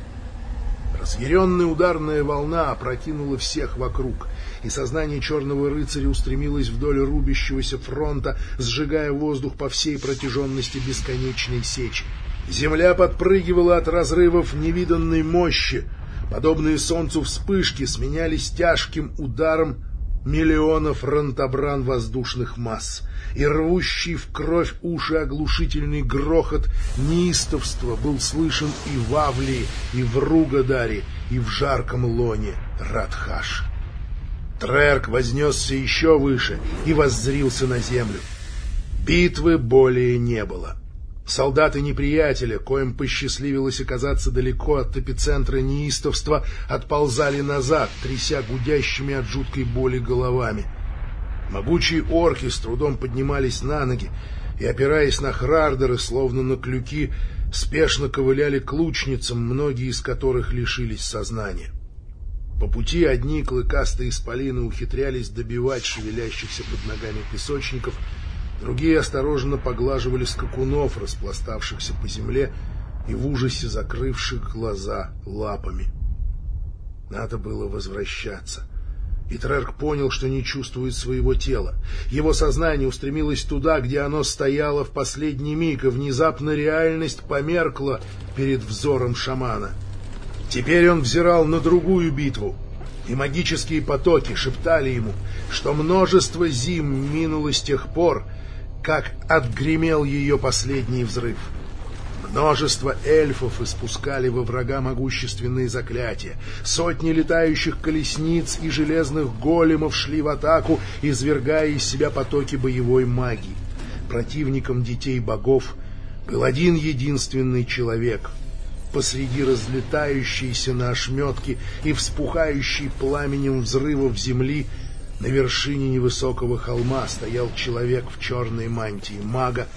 Разъяренная ударная волна опрокинула всех вокруг, и сознание черного рыцаря устремилось вдоль рубящегося фронта, сжигая воздух по всей протяженности бесконечной сечи. Земля подпрыгивала от разрывов невиданной мощи. Подобные солнцу вспышки сменялись тяжким ударом миллионов рантобран воздушных масс и рвущий в кровь уши оглушительный грохот неистовства был слышен и в Авлии, и в Ругадаре, и в жарком лоне Радхаш. Трерк вознесся еще выше и воззрился на землю. Битвы более не было. Солдаты неприятеля, коим посчастливилось оказаться далеко от эпицентра неистовства, отползали назад, тряся гудящими от жуткой боли головами. Могучие орки с трудом поднимались на ноги и, опираясь на хрардеры, словно на клюки, спешно ковыляли к лучницам, многие из которых лишились сознания. По пути одни клыкастые исполины ухитрялись добивать шевелящихся под ногами песочников, другие осторожно поглаживали скакунов, распластавшихся по земле, и в ужасе закрывших глаза лапами. Надо было возвращаться. И Трерк понял, что не чувствует своего тела. Его сознание устремилось туда, где оно стояло в последний миг, и внезапно реальность померкла перед взором шамана. Теперь он взирал на другую битву, и магические потоки шептали ему, что множество зим минуло с тех пор, как отгремел ее последний взрыв. Множество эльфов испускали во врага могущественные заклятия. Сотни летающих колесниц и железных големов шли в атаку, извергая из себя потоки боевой магии. Противником детей богов был один единственный человек. Посреди разлетающейся на ошметки и вспухающей пламенем взрывов земли на вершине невысокого холма стоял человек в черной мантии мага,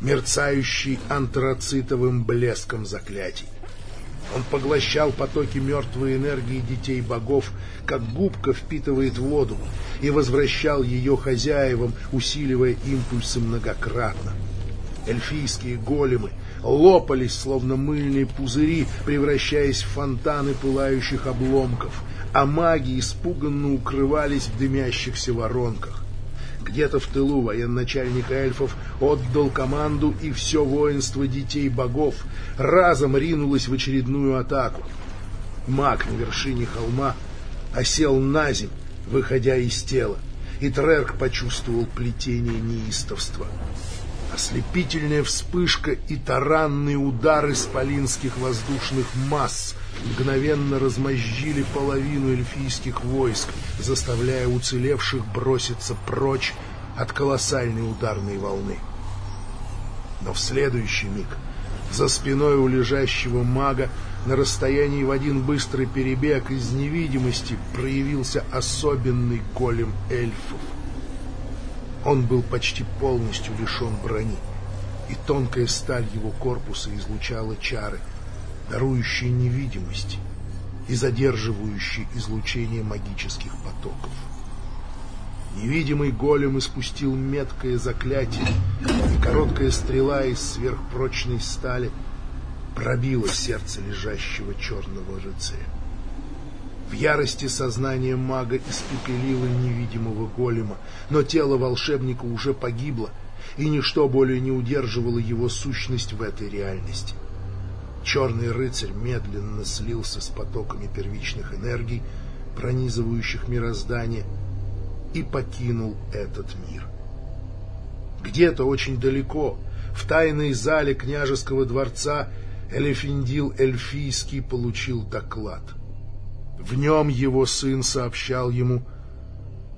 мерцающий антрацитовым блеском заклятий. Он поглощал потоки мертвой энергии детей богов, как губка впитывает воду, и возвращал ее хозяевам, усиливая импульсы многократно. Эльфийские големы лопались, словно мыльные пузыри, превращаясь в фонтаны пылающих обломков, а маги испуганно укрывались в дымящихся воронках. Где-то в тылу военачальник эльфов отдал команду, и все воинство детей богов разом ринулось в очередную атаку. Маг на вершине холма осел на земь, выходя из тела, и Трерк почувствовал плетение неистовства. Ослепительная вспышка и таранный удар исполинских воздушных масс мгновенно размозжили половину эльфийских войск, заставляя уцелевших броситься прочь от колоссальной ударной волны. Но в следующий миг за спиной у лежащего мага на расстоянии в один быстрый перебег из невидимости проявился особенный голем эльфов. Он был почти полностью лишен брони, и тонкая сталь его корпуса излучала чары, дарующие невидимость и задерживающие излучение магических потоков. Невидимый голем испустил меткое заклятие, и короткая стрела из сверхпрочной стали пробила сердце лежащего черного рыцаря. В ярости сознание мага испепелило невидимого голема, но тело волшебника уже погибло, и ничто более не удерживало его сущность в этой реальности. Черный рыцарь медленно слился с потоками первичных энергий, пронизывающих мироздание, и покинул этот мир. Где-то очень далеко, в тайной зале княжеского дворца, Элефиндил Эльфийский получил доклад — в нем его сын сообщал ему,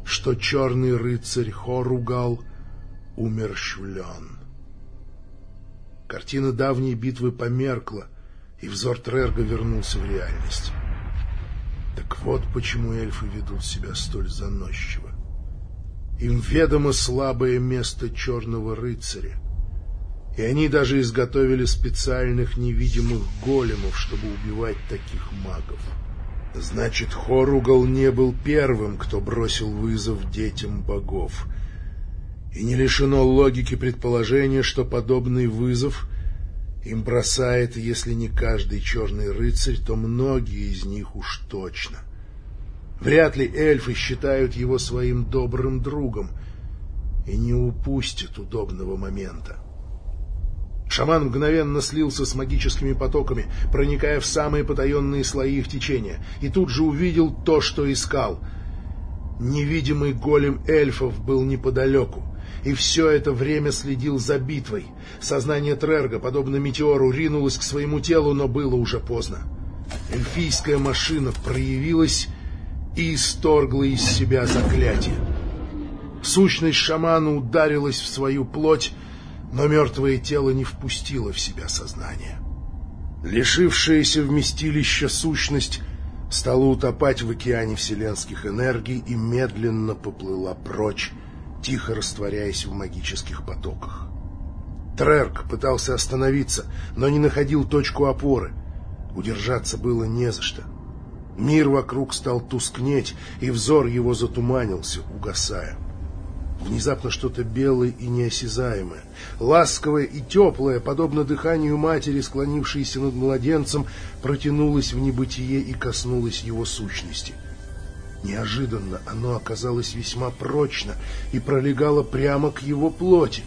что черный рыцарь Хоругал умерщвлен. Картина давней битвы померкла, и взор Трерга вернулся в реальность. Так вот почему эльфы ведут себя столь заносчиво. Им ведомо слабое место черного рыцаря, и они даже изготовили специальных невидимых големов, чтобы убивать таких магов. Значит, Хоругал не был первым, кто бросил вызов детям богов. И не лишено логики предположения, что подобный вызов им бросает, если не каждый черный рыцарь, то многие из них уж точно. Вряд ли эльфы считают его своим добрым другом и не упустят удобного момента. Шаман мгновенно слился с магическими потоками, проникая в самые потаенные слои их течения, и тут же увидел то, что искал. Невидимый голем эльфов был неподалеку, и все это время следил за битвой. Сознание Трерга, подобно метеору, ринулось к своему телу, но было уже поздно. Эльфийская машина проявилась и исторгла из себя заклятие. Сущность шамана ударилась в свою плоть, но мертвое тело не впустило в себя сознание. Лишившаяся вместилища сущность стала утопать в океане вселенских энергий и медленно поплыла прочь, тихо растворяясь в магических потоках. Трерк пытался остановиться, но не находил точку опоры. Удержаться было не за что. Мир вокруг стал тускнеть, и взор его затуманился, угасая. Внезапно что-то белое и неосязаемое, ласковое и теплое, подобно дыханию матери, склонившейся над младенцем, протянулось в небытие и коснулось его сущности. Неожиданно оно оказалось весьма прочно и пролегало прямо к его плоти.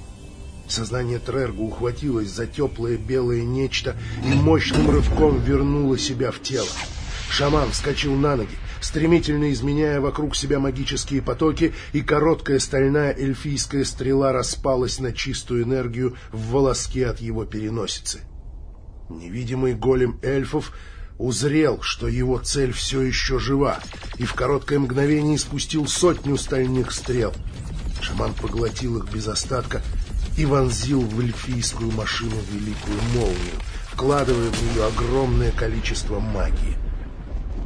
Сознание Трерга ухватилось за теплое белое нечто и мощным рывком вернуло себя в тело. Шаман вскочил на ноги, стремительно изменяя вокруг себя магические потоки, и короткая стальная эльфийская стрела распалась на чистую энергию в волоске от его переносицы. Невидимый голем эльфов узрел, что его цель все еще жива, и в короткое мгновение спустил сотню стальных стрел. Шаман поглотил их без остатка и вонзил в эльфийскую машину великую молнию, вкладывая в нее огромное количество магии.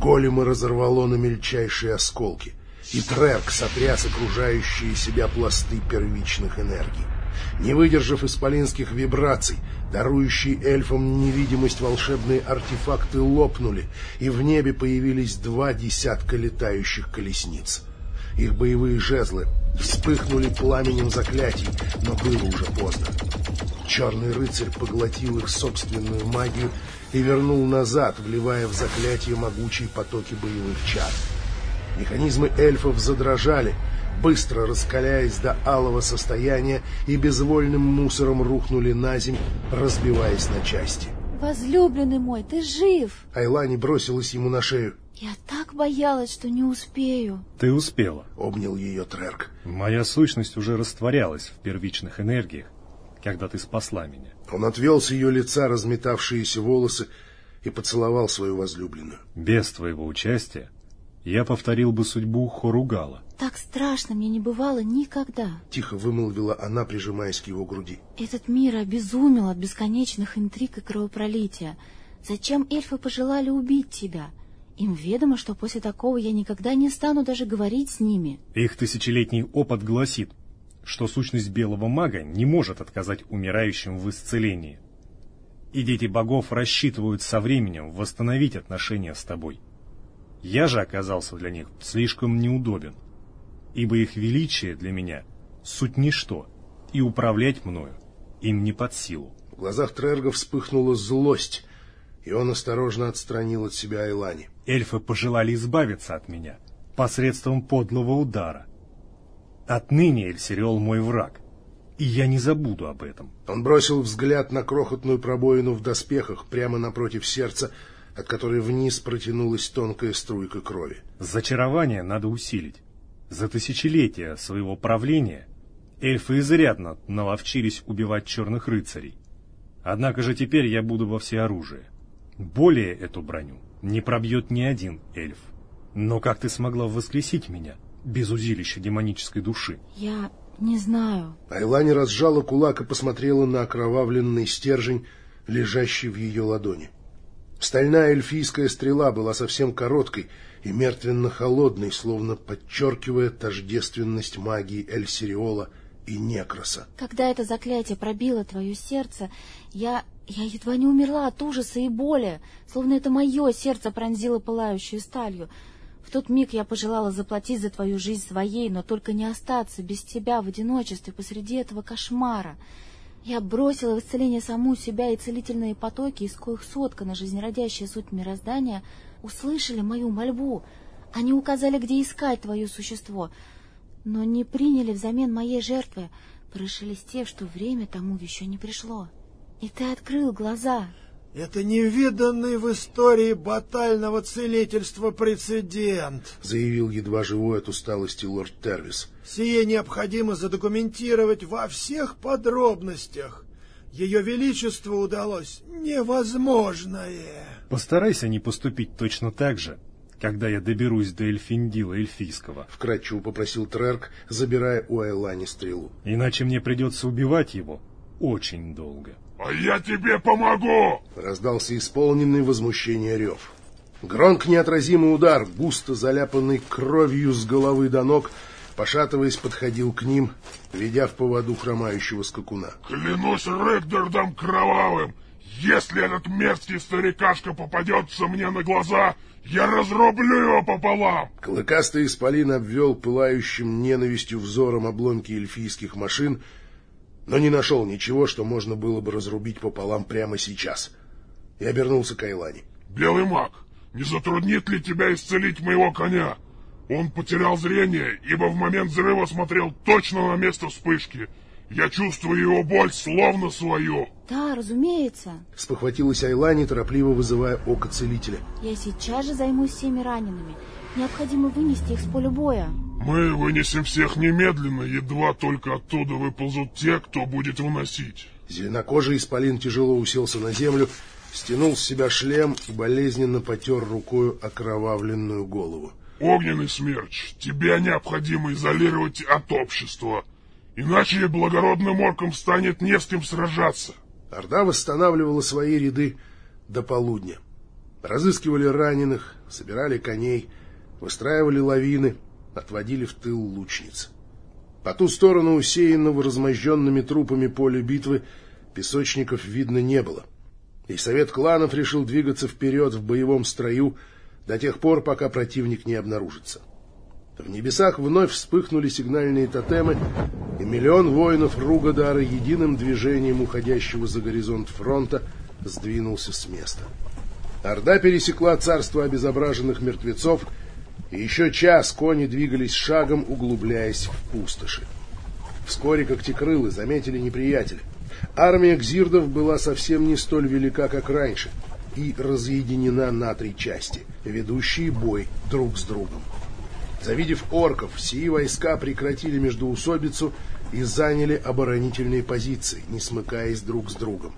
Голема разорвало на мельчайшие осколки, и Трерк сотряс окружающие себя пласты первичных энергий. Не выдержав исполинских вибраций, дарующие эльфам невидимость волшебные артефакты лопнули, и в небе появились два десятка летающих колесниц. Их боевые жезлы вспыхнули пламенем заклятий, но было уже поздно. Черный рыцарь поглотил их собственную магию и вернул назад, вливая в заклятие могучие потоки боевых чар. Механизмы эльфов задрожали, быстро раскаляясь до алого состояния и безвольным мусором рухнули на земь, разбиваясь на части. Возлюбленный мой, ты жив! Айлани бросилась ему на шею. Я так боялась, что не успею. Ты успела. Обнял ее Трерк. Моя сущность уже растворялась в первичных энергиях, когда ты спасла меня. Он отвел с ее лица разметавшиеся волосы и поцеловал свою возлюбленную. Без твоего участия я повторил бы судьбу Хоругала. Так страшно мне не бывало никогда. Тихо вымолвила она, прижимаясь к его груди. Этот мир обезумел от бесконечных интриг и кровопролития. Зачем эльфы пожелали убить тебя? Им ведомо, что после такого я никогда не стану даже говорить с ними. Их тысячелетний опыт гласит, что сущность белого мага не может отказать умирающим в исцелении. И дети богов рассчитывают со временем восстановить отношения с тобой. Я же оказался для них слишком неудобен, ибо их величие для меня — суть ничто, и управлять мною им не под силу. В глазах Трерга вспыхнула злость, и он осторожно отстранил от себя Айлани. Эльфы пожелали избавиться от меня посредством подлого удара. Отныне Эльсириол мой враг, и я не забуду об этом. Он бросил взгляд на крохотную пробоину в доспехах прямо напротив сердца, от которой вниз протянулась тонкая струйка крови. Зачарование надо усилить. За тысячелетия своего правления эльфы изрядно наловчились убивать черных рыцарей. Однако же теперь я буду во всеоружии. Более эту броню не пробьет ни один эльф. Но как ты смогла воскресить меня без узилища демонической души? Я не знаю. Айлани разжала кулак и посмотрела на окровавленный стержень, лежащий в ее ладони. Стальная эльфийская стрела была совсем короткой и мертвенно-холодной, словно подчеркивая тождественность магии Эльсириола и Некроса. Когда это заклятие пробило твое сердце, я... я едва не умерла от ужаса и боли, словно это мое сердце пронзило пылающую сталью. В тот миг я пожелала заплатить за твою жизнь своей, но только не остаться без тебя в одиночестве посреди этого кошмара. Я бросила в исцеление саму себя, и целительные потоки, из коих соткана жизнерадящая суть мироздания, услышали мою мольбу. Они указали, где искать твое существо, но не приняли взамен моей жертвы, прошелестев, что время тому еще не пришло. И ты открыл глаза. Это невиданный в истории батального целительства прецедент, заявил едва живой от усталости лорд Тервис. Сие необходимо задокументировать во всех подробностях. Ее Величеству удалось невозможное. Постарайся не поступить точно так же, когда я доберусь до Эльфиндила Эльфийского. Вкратчиво попросил Трерк, забирая у Айлани стрелу. Иначе мне придется убивать его очень долго. «А я тебе помогу!» Раздался исполненный возмущения рев. Гронк неотразимый удар, густо заляпанный кровью с головы до ног, пошатываясь, подходил к ним, ведя в поводу хромающего скакуна. «Клянусь Рэгдардом Кровавым, Если этот мерзкий старикашка попадется мне на глаза, я разрублю его пополам!» Клыкастый исполин обвел пылающим ненавистью взором обломки эльфийских машин, но не нашел ничего, что можно было бы разрубить пополам прямо сейчас. И обернулся к Айлане. «Белый маг, не затруднит ли тебя исцелить моего коня? Он потерял зрение, ибо в момент взрыва смотрел точно на место вспышки. Я чувствую его боль словно свою. Да, разумеется. Спохватилась Айлани, торопливо вызывая око целителя. Я сейчас же займусь всеми ранеными. Необходимо вынести их с поля боя. Мы вынесем всех немедленно, едва только оттуда выползут те, кто будет выносить. Зеленокожий исполин тяжело уселся на землю, стянул с себя шлем и болезненно потер рукою окровавленную голову. Огненный смерч, тебя необходимо изолировать от общества, иначе благородным оркам станет не с кем сражаться. Орда восстанавливала свои ряды до полудня. Разыскивали раненых, собирали коней, выстраивали лавины, отводили в тыл лучниц. По ту сторону усеянного размозженными трупами поля битвы песочников видно не было. И совет кланов решил двигаться вперед в боевом строю, до тех пор, пока противник не обнаружится. В небесах вновь вспыхнули сигнальные тотемы, и миллион воинов Ругадара единым движением уходящего за горизонт фронта сдвинулся с места. Орда пересекла царство обезображенных мертвецов, и еще час кони двигались шагом, углубляясь в пустоши. Вскоре когтекрылы заметили неприятеля. Армия гзирдов была совсем не столь велика, как раньше — и разъединена на три части, ведущие бой друг с другом. Завидев орков, сии войска прекратили междоусобицу и заняли оборонительные позиции, не смыкаясь друг с другом.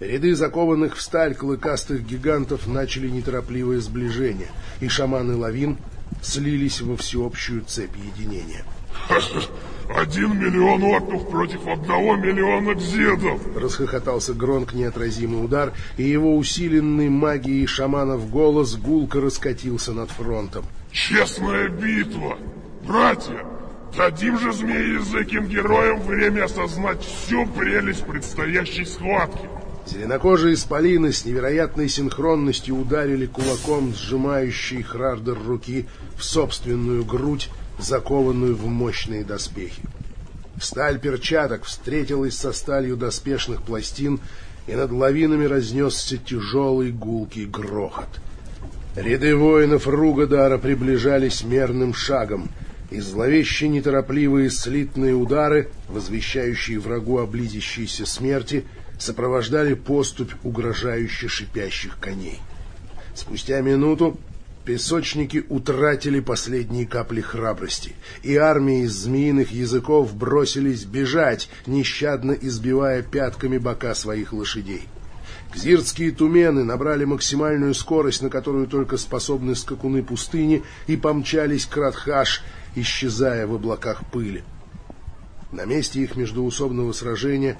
Ряды закованных в сталь клыкастых гигантов начали неторопливое сближение, и шаманы лавин слились во всеобщую цепь единения. Один миллион орков против одного миллиона гзедов! Расхохотался Гронк неотразимый удар, и его усиленный магией шаманов голос гулко раскатился над фронтом. Честная битва! Братья, дадим же змеи-языким героям время осознать всю прелесть предстоящей схватки! Зеленокожие исполины с невероятной синхронностью ударили кулаком сжимающий Хрардер руки в собственную грудь, закованную в мощные доспехи. Сталь перчаток встретилась со сталью доспешных пластин, и над лавинами разнесся тяжелый гулкий грохот. Ряды воинов Ругадара приближались мерным шагом, и зловеще неторопливые слитные удары, возвещающие врагу о близящейся смерти, сопровождали поступь угрожающе шипящих коней. Спустя минуту Песочники утратили последние капли храбрости, и армии из змеиных языков бросились бежать, нещадно избивая пятками бока своих лошадей. Кзирские тумены набрали максимальную скорость, на которую только способны скакуны пустыни, и помчались к Радхаш, исчезая в облаках пыли. На месте их междоусобного сражения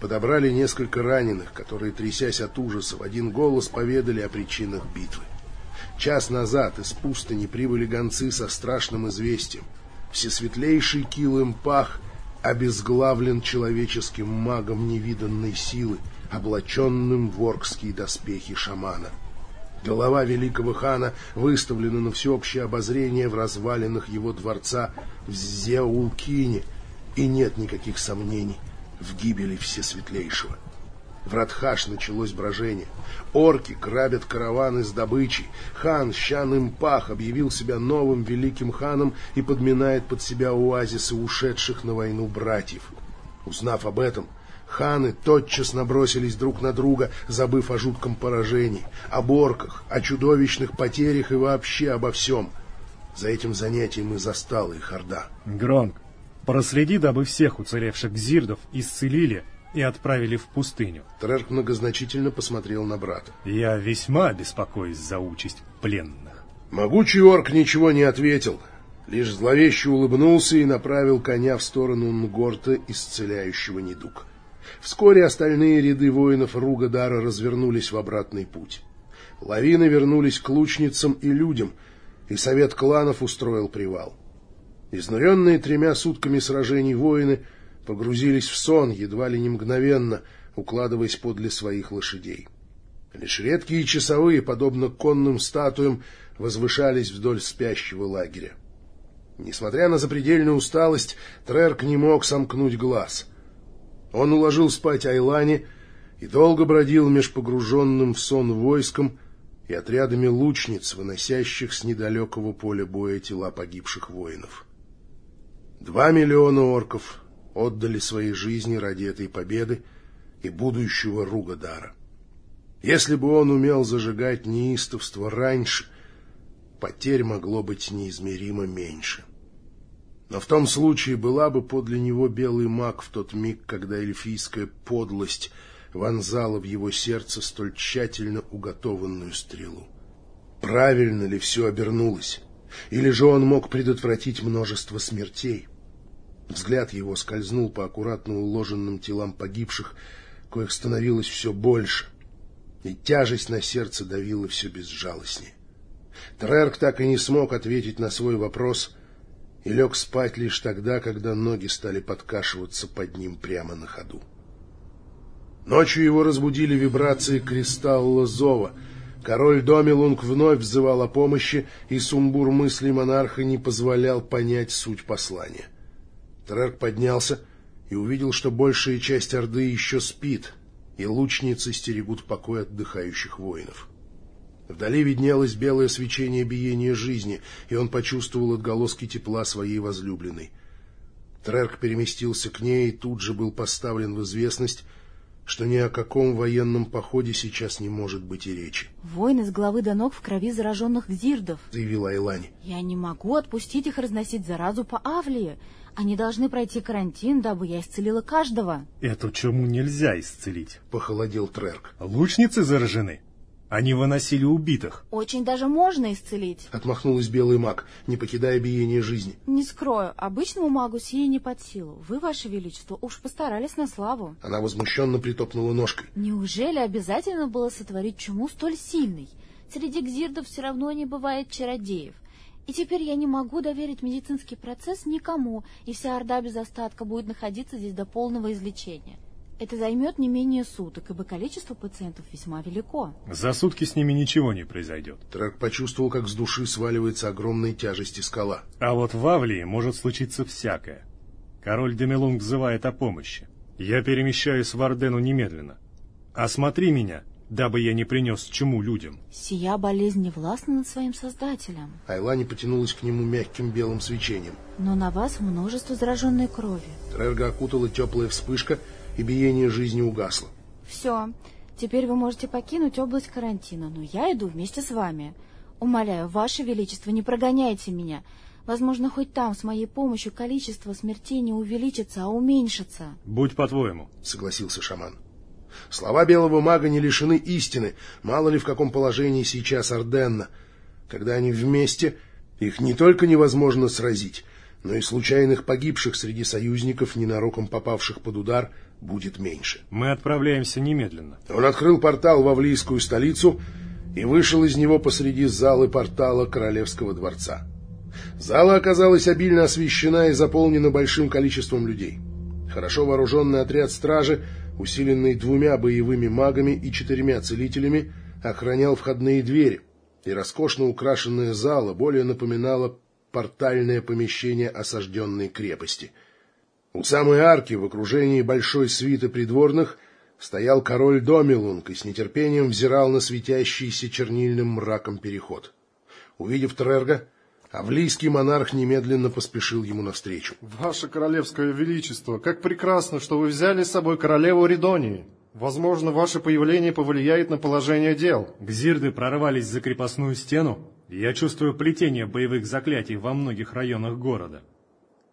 подобрали несколько раненых, которые, трясясь от ужаса, в один голос поведали о причинах битвы. Час назад из пустыни прибыли гонцы со страшным известием. Всесветлейший Килым Пах обезглавлен человеческим магом невиданной силы, облаченным в оркские доспехи шамана. Голова великого хана выставлена на всеобщее обозрение в развалинах его дворца в Зеулкине, и нет никаких сомнений в гибели Всесветлейшего. В Радхаш началось брожение. Орки грабят караваны с добычей. Хан Щан-Импах объявил себя новым великим ханом и подминает под себя оазисы ушедших на войну братьев. Узнав об этом, ханы тотчас набросились друг на друга, забыв о жутком поражении, об орках, о чудовищных потерях и вообще обо всем. За этим занятием и застала их орда. Гронк, проследи, дабы всех уцелевших гзирдов исцелили и отправили в пустыню. Трерк многозначительно посмотрел на брата. Я весьма беспокоюсь за участь пленных. Могучий орк ничего не ответил, лишь зловеще улыбнулся и направил коня в сторону Нгорта, исцеляющего недуг. Вскоре остальные ряды воинов Ругадара развернулись в обратный путь. Лавины вернулись к лучницам и людям, и совет кланов устроил привал. Изнуренные тремя сутками сражений воины погрузились в сон едва ли не мгновенно, укладываясь подле своих лошадей. Лишь редкие часовые, подобно конным статуям, возвышались вдоль спящего лагеря. Несмотря на запредельную усталость, Трерк не мог сомкнуть глаз. Он уложил спать Айлани и долго бродил меж погруженным в сон войском и отрядами лучниц, выносящих с недалекого поля боя тела погибших воинов. Два миллиона орков отдали свои жизни ради этой победы и будущего Ругадара. Если бы он умел зажигать неистовство раньше, потерь могло быть неизмеримо меньше. Но в том случае была бы подле него белый маг в тот миг, когда эльфийская подлость вонзала в его сердце столь тщательно уготованную стрелу. Правильно ли все обернулось? Или же он мог предотвратить множество смертей? Взгляд его скользнул по аккуратно уложенным телам погибших, коих становилось все больше, и тяжесть на сердце давила все безжалостнее. Трерк так и не смог ответить на свой вопрос и лег спать лишь тогда, когда ноги стали подкашиваться под ним прямо на ходу. Ночью его разбудили вибрации кристалла зова. Король Домилунг вновь взывал о помощи, и сумбур мыслей монарха не позволял понять суть послания. Трерк поднялся и увидел, что большая часть Орды еще спит, и лучницы стерегут покой отдыхающих воинов. Вдали виднелось белое свечение биения жизни, и он почувствовал отголоски тепла своей возлюбленной. Трерк переместился к ней и тут же был поставлен в известность, что ни о каком военном походе сейчас не может быть и речи. Воины с головы до ног в крови зараженных гзирдов, — заявила Айлани. Я не могу отпустить их разносить заразу по Авлии. Они должны пройти карантин, дабы я исцелила каждого. Эту чуму нельзя исцелить. — похолодел Трерк. Лучницы заражены. Они выносили убитых. Очень даже можно исцелить. Отмахнулась белый маг, не покидая биение жизни. Не скрою, обычному магу сие не под силу. Вы, ваше величество, уж постарались на славу. Она возмущенно притопнула ножкой. Неужели обязательно было сотворить чуму столь сильной? Среди гзирдов все равно не бывает чародеев. И теперь я не могу доверить медицинский процесс никому, и вся Орда без остатка будет находиться здесь до полного излечения. Это займет не менее суток, ибо количество пациентов весьма велико. За сутки с ними ничего не произойдет. Трак почувствовал, как с души сваливается огромная тяжесть скала. А вот в Авлии может случиться всякое. Король Демелунг взывает о помощи. Я перемещаюсь в Ордену немедленно. Осмотри меня, дабы я не принес чему людям. Сия болезнь не властна над своим создателем. Айлани потянулась к нему мягким белым свечением. Но на вас множество зараженной крови. Трерга окутала теплая вспышка, и биение жизни угасло. Все, теперь вы можете покинуть область карантина, но я иду вместе с вами. Умоляю, ваше величество, не прогоняйте меня. Возможно, хоть там с моей помощью количество смертей не увеличится, а уменьшится. Будь по-твоему, согласился шаман. Слова белого мага не лишены истины, мало ли в каком положении сейчас Орденна. Когда они вместе, их не только невозможно сразить, но и случайных погибших среди союзников, ненароком попавших под удар, будет меньше. Мы отправляемся немедленно. Он открыл портал в Авлийскую столицу и вышел из него посреди залы портала Королевского дворца. Зала оказалась обильно освещена и заполнена большим количеством людей. Хорошо вооруженный отряд стражи, усиленный двумя боевыми магами и четырьмя целителями, охранял входные двери, и роскошно украшенная зала более напоминала портальное помещение осажденной крепости — у самой арки, в окружении большой свиты придворных, стоял король Домилунг и с нетерпением взирал на светящийся чернильным мраком переход. Увидев Трерга, Авлийский монарх немедленно поспешил ему навстречу. «Ваше королевское величество, как прекрасно, что вы взяли с собой королеву Ридонии. Возможно, ваше появление повлияет на положение дел». Гзирды прорвались за крепостную стену. Я чувствую плетение боевых заклятий во многих районах города.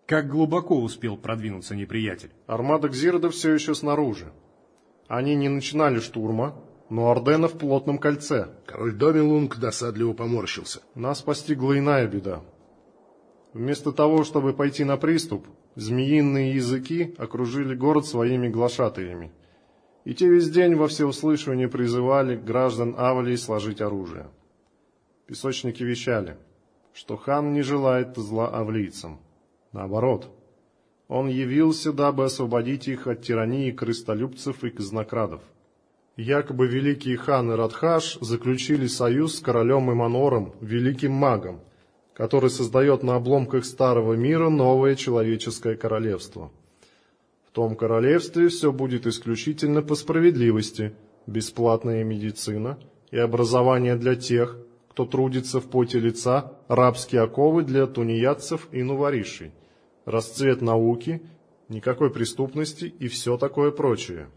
Как глубоко успел продвинуться неприятель? Армада Гзирда все еще снаружи. Они не начинали штурма, но Ордена в плотном кольце. Король Домилунг досадливо поморщился. Нас постигла иная беда. Вместо того, чтобы пойти на приступ, змеиные языки окружили город своими глашатаями. И те весь день во всеуслышание призывали граждан Авалии сложить оружие. Песочники вещали, что хан не желает зла авлийцам. Наоборот, Он явился, дабы освободить их от тирании крыстолюбцев и казнокрадов. Якобы великие хан и Радхаш заключили союз с королем Иманором, великим магом, который создает на обломках старого мира новое человеческое королевство. В том королевстве все будет исключительно по справедливости, бесплатная медицина и образование для тех, кто трудится в поте лица, рабские оковы для тунеядцев и нуворишей расцвет науки, никакой преступности и все такое прочее.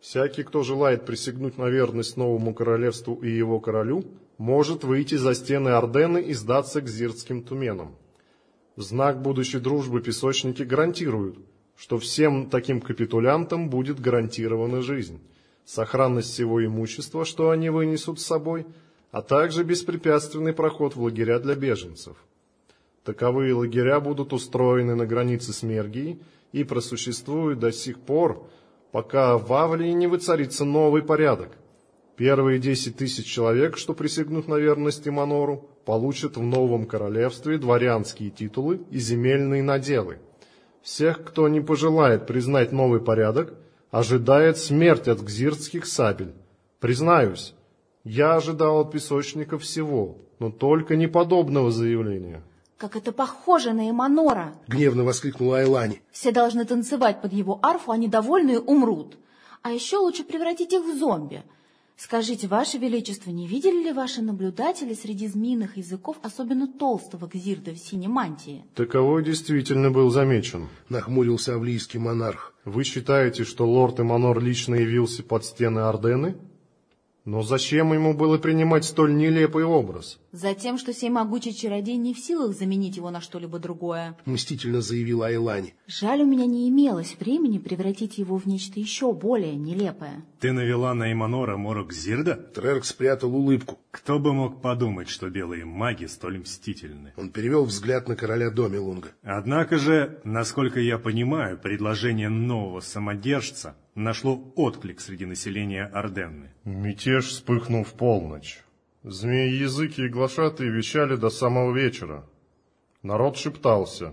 Всякий, кто желает присягнуть на верность новому королевству и его королю, может выйти за стены Ордены и сдаться к зиртским туменам. В знак будущей дружбы песочники гарантируют, что всем таким капитулянтам будет гарантирована жизнь, сохранность всего имущества, что они вынесут с собой, а также беспрепятственный проход в лагеря для беженцев – Таковые лагеря будут устроены на границе с Мергией и просуществуют до сих пор, пока в Авлии не воцарится новый порядок. Первые десять тысяч человек, что присягнут на верность Иманору, получат в новом королевстве дворянские титулы и земельные наделы. Всех, кто не пожелает признать новый порядок, ожидает смерть от гзиртских сабель. Признаюсь, я ожидал от песочников всего, но только не подобного заявления. Как это похоже на Эманора! Гневно воскликнула Айлани. Все должны танцевать под его арфу, а недовольные умрут. А еще лучше превратить их в зомби. Скажите, Ваше Величество, не видели ли ваши наблюдатели среди змеиных языков особенно толстого гзирда в синей мантии? Таковой действительно был замечен. Нахмурился авлийский монарх. Вы считаете, что лорд Эманор лично явился под стены Ордены? Но зачем ему было принимать столь нелепый образ? Затем, что сей могучий чародей не в силах заменить его на что-либо другое. Мстительно заявила Айлани. Жаль, у меня не имелось времени превратить его в нечто еще более нелепое. Ты навела на Иманора морок Зирда? Трерк спрятал улыбку. Кто бы мог подумать, что белые маги столь мстительны? Он перевел взгляд на короля Домилунга. Однако же, насколько я понимаю, предложение нового самодержца нашло отклик среди населения Орденны. Мятеж вспыхнул в полночь. Змеи-языки и глашатые вещали до самого вечера. Народ шептался.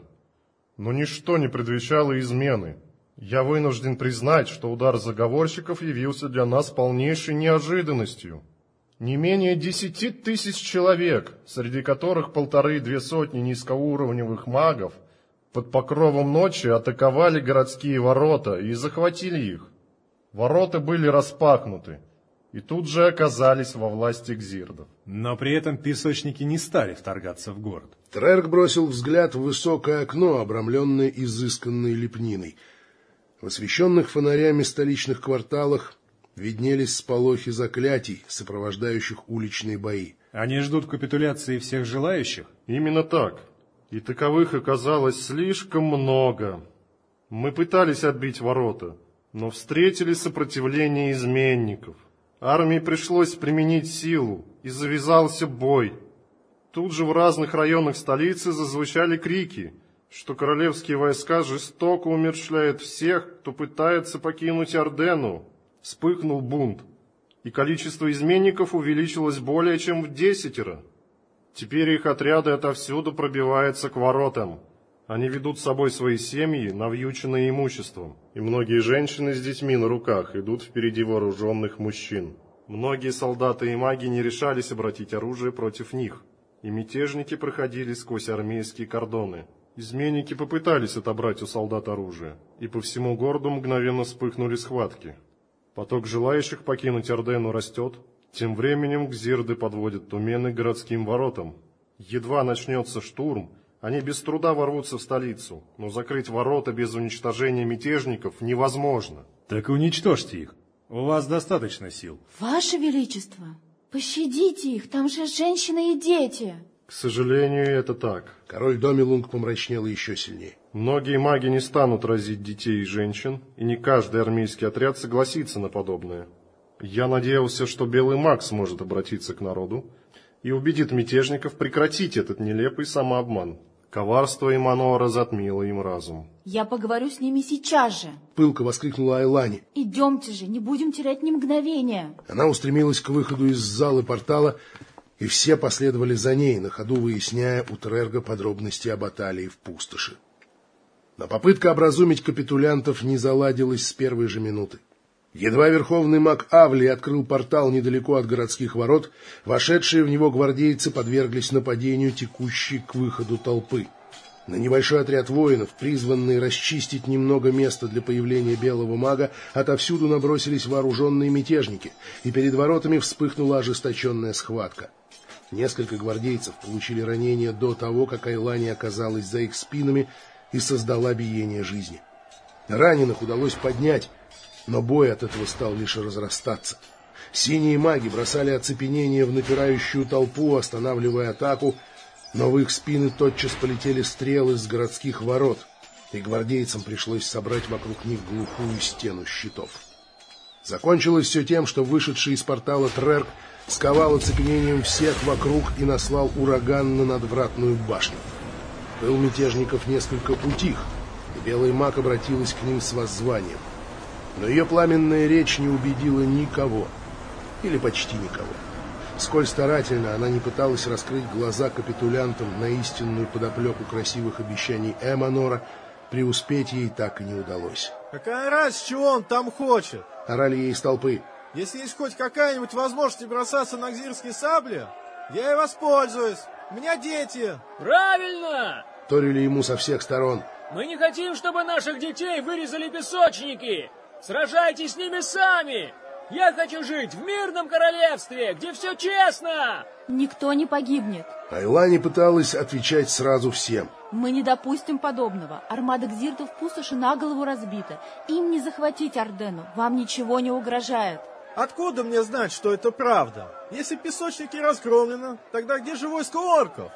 Но ничто не предвещало измены. Я вынужден признать, что удар заговорщиков явился для нас полнейшей неожиданностью. Не менее десяти тысяч человек, среди которых полторы-две сотни низкоуровневых магов, под покровом ночи атаковали городские ворота и захватили их. Ворота были распахнуты, и тут же оказались во власти гзирдов. Но при этом песочники не стали вторгаться в город. Трерк бросил взгляд в высокое окно, обрамленное изысканной лепниной. В освещенных фонарями столичных кварталах виднелись сполохи заклятий, сопровождающих уличные бои. Они ждут капитуляции всех желающих? Именно так. И таковых оказалось слишком много. Мы пытались отбить ворота, но встретили сопротивление изменников. Армии пришлось применить силу, и завязался бой. Тут же в разных районах столицы зазвучали крики, что королевские войска жестоко умерщвляют всех, кто пытается покинуть Ордену. Вспыхнул бунт, и количество изменников увеличилось более чем в десятеро. Теперь их отряды отовсюду пробиваются к воротам. Они ведут с собой свои семьи, навьюченные имуществом, и многие женщины с детьми на руках идут впереди вооруженных мужчин. Многие солдаты и маги не решались обратить оружие против них, и мятежники проходили сквозь армейские кордоны. Изменники попытались отобрать у солдат оружие, и по всему городу мгновенно вспыхнули схватки. Поток желающих покинуть Ордену растет, тем временем гзирды подводят тумены к городским воротам. Едва начнется штурм, они без труда ворвутся в столицу, но закрыть ворота без уничтожения мятежников невозможно. Так уничтожьте их. У вас достаточно сил. Ваше Величество, пощадите их, там же женщины и дети. К сожалению, это так. Король Домилунг помрачнел еще сильнее. Многие маги не станут разить детей и женщин, и не каждый армейский отряд согласится на подобное. Я надеялся, что белый маг сможет обратиться к народу и убедит мятежников прекратить этот нелепый самообман. Коварство Иманора затмило им разум. Я поговорю с ними сейчас же. Пылко воскликнула Айлани. Идемте же, не будем терять ни мгновения. Она устремилась к выходу из зала портала, и все последовали за ней, на ходу выясняя у Трерга подробности об баталии в пустоши. Но попытка образумить капитулянтов не заладилась с первой же минуты. Едва верховный маг Авли открыл портал недалеко от городских ворот, вошедшие в него гвардейцы подверглись нападению текущей к выходу толпы. На небольшой отряд воинов, призванный расчистить немного места для появления белого мага, отовсюду набросились вооруженные мятежники, и перед воротами вспыхнула ожесточенная схватка. Несколько гвардейцев получили ранения до того, как Айлани оказалась за их спинами и создала биение жизни. Раненых удалось поднять, но бой от этого стал лишь разрастаться. Синие маги бросали оцепенение в напирающую толпу, останавливая атаку, но в их спины тотчас полетели стрелы с городских ворот, и гвардейцам пришлось собрать вокруг них глухую стену щитов. Закончилось все тем, что вышедший из портала Трерк сковал оцепенением всех вокруг и наслал ураган на надвратную башню. Пыл мятежников несколько утих, и белый маг обратилась к ним с воззванием — но ее пламенная речь не убедила никого, или почти никого. Сколь старательно она не пыталась раскрыть глаза капитулянтам на истинную подоплеку красивых обещаний Эманора, преуспеть ей так и не удалось. «Какая разница, чего он там хочет?» — орали ей из толпы. «Если есть хоть какая-нибудь возможность бросаться на гзирские сабли, я и воспользуюсь. У меня дети!» «Правильно!» — торили ему со всех сторон. «Мы не хотим, чтобы наших детей вырезали песочники!» Сражайтесь с ними сами! Я хочу жить в мирном королевстве, где все честно!» «Никто не погибнет!» Айлани пыталась отвечать сразу всем. «Мы не допустим подобного. Армада Гзиртов пустоши на голову разбита. Им не захватить Ордену. Вам ничего не угрожает». «Откуда мне знать, что это правда? Если песочники разгромлены, тогда где же войско орков?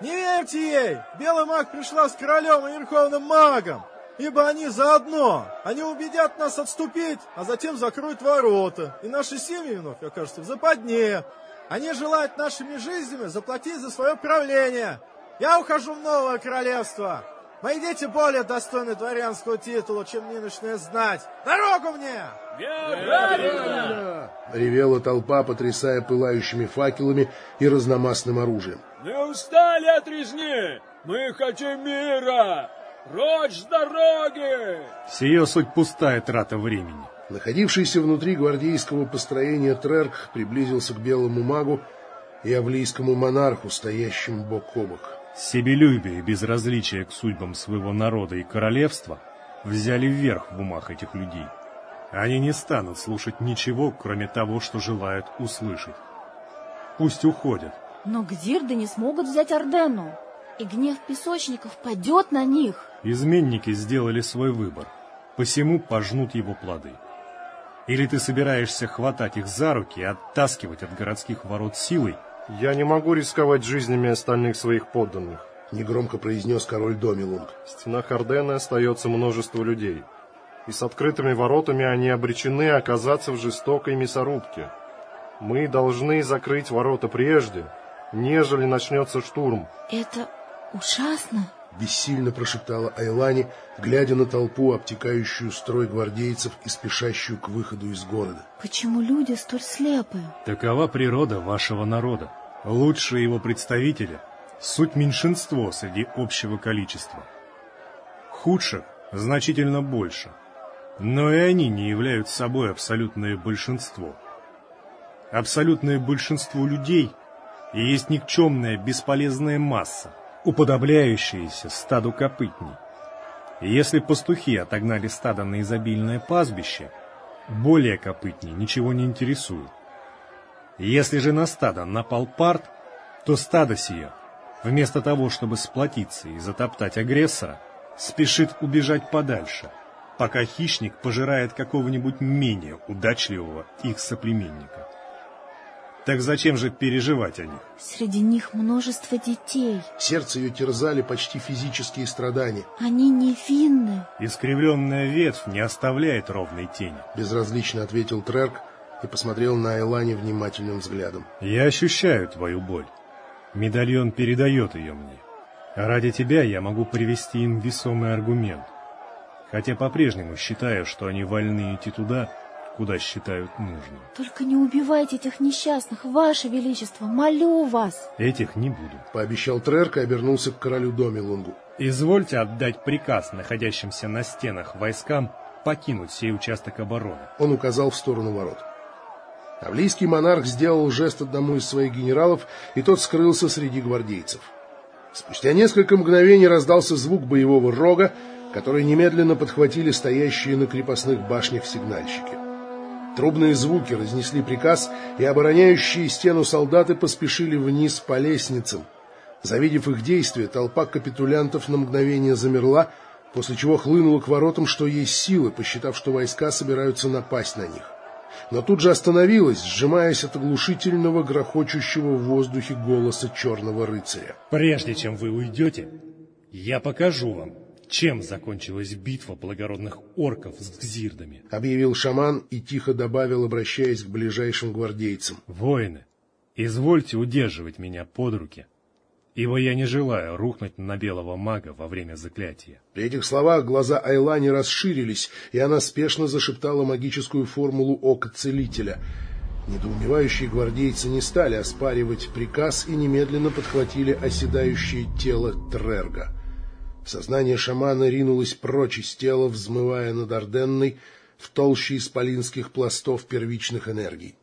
Не верьте ей! Белый маг пришла с королем и верховным магом! Ибо они заодно. Они убедят нас отступить, а затем закроют ворота, и наши семьи вновь окажутся в западне. Они желают нашими жизнями заплатить за свое правление. Я ухожу в новое королевство. Мои дети более достойны дворянского титула, чем нынешняя знать. Дорогу мне! Правильно! Ревела толпа, потрясая пылающими факелами и разномастным оружием. Мы устали от резни! Мы хотим мира! Прочь с дороги! Сие суть пустая трата времени. Находившийся внутри гвардейского построения Трерк приблизился к белому магу и авлийскому монарху, стоящему бок о бок. Себелюбие и безразличие к судьбам своего народа и королевства взяли вверх в умах этих людей. Они не станут слушать ничего, кроме того, что желают услышать. Пусть уходят. Но Гзирды не смогут взять Ордену, и гнев песочников падет на них. Изменники сделали свой выбор, посему пожнут его плоды. Или ты собираешься хватать их за руки и оттаскивать от городских ворот силой? Я не могу рисковать жизнями остальных своих подданных. Негромко произнес король Домилунг. В стенах Ордена остается множество людей. И с открытыми воротами они обречены оказаться в жестокой мясорубке. Мы должны закрыть ворота прежде, нежели начнется штурм. Это ужасно. — бессильно прошептала Айлани, глядя на толпу, обтекающую строй гвардейцев и спешащую к выходу из города. «Почему люди столь слепы?» «Такова природа вашего народа. Лучшие его представители — суть меньшинство среди общего количества. Худших значительно больше, но и они не являются собой абсолютное большинство. Абсолютное большинство людей и есть никчемная бесполезная масса, уподобляющиеся стаду копытней. если пастухи отогнали стадо на изобильное пастбище, более копытней ничего не интересует. Если же на стадо напал парт, то стадо сие, вместо того, чтобы сплотиться и затоптать агрессора, спешит убежать подальше, пока хищник пожирает какого-нибудь менее удачливого их соплеменника. Так зачем же переживать о них? Среди них множество детей. Сердце ее терзали почти физические страдания. Они невинны. Искривленная ветвь не оставляет ровной тени. Безразлично ответил Трерк и посмотрел на Элани внимательным взглядом. Я ощущаю твою боль. Медальон передает ее мне. А ради тебя я могу привести им весомый аргумент. Хотя по-прежнему считаю, что они вольны идти туда, куда считают нужным. Только не убивайте этих несчастных, Ваше Величество, молю вас. Этих не буду. Пообещал Трерк и обернулся к королю Домилунгу. Извольте отдать приказ находящимся на стенах войскам покинуть сей участок обороны. Он указал в сторону ворот. Авлийский монарх сделал жест одному из своих генералов, и тот скрылся среди гвардейцев. Спустя несколько мгновений раздался звук боевого рога, который немедленно подхватили стоящие на крепостных башнях сигнальщики. Трубные звуки разнесли приказ, и обороняющие стену солдаты поспешили вниз по лестницам. Завидев их действия, толпа капитулянтов на мгновение замерла, после чего хлынула к воротам, что есть силы, посчитав, что войска собираются напасть на них. Но тут же остановилась, сжимаясь от оглушительного, грохочущего в воздухе голоса черного рыцаря. «Прежде чем вы уйдете, я покажу вам, чем закончилась битва благородных орков с гзирдами», — объявил шаман и тихо добавил, обращаясь к ближайшим гвардейцам. «Воины, извольте удерживать меня под руки, ибо я не желаю рухнуть на белого мага во время заклятия. При этих словах глаза Айлани расширились, и она спешно зашептала магическую формулу ока целителя. Недоумевающие гвардейцы не стали оспаривать приказ и немедленно подхватили оседающее тело Трерга. Сознание шамана ринулось прочь из тела, взмывая над Орденной в толще исполинских пластов первичных энергий.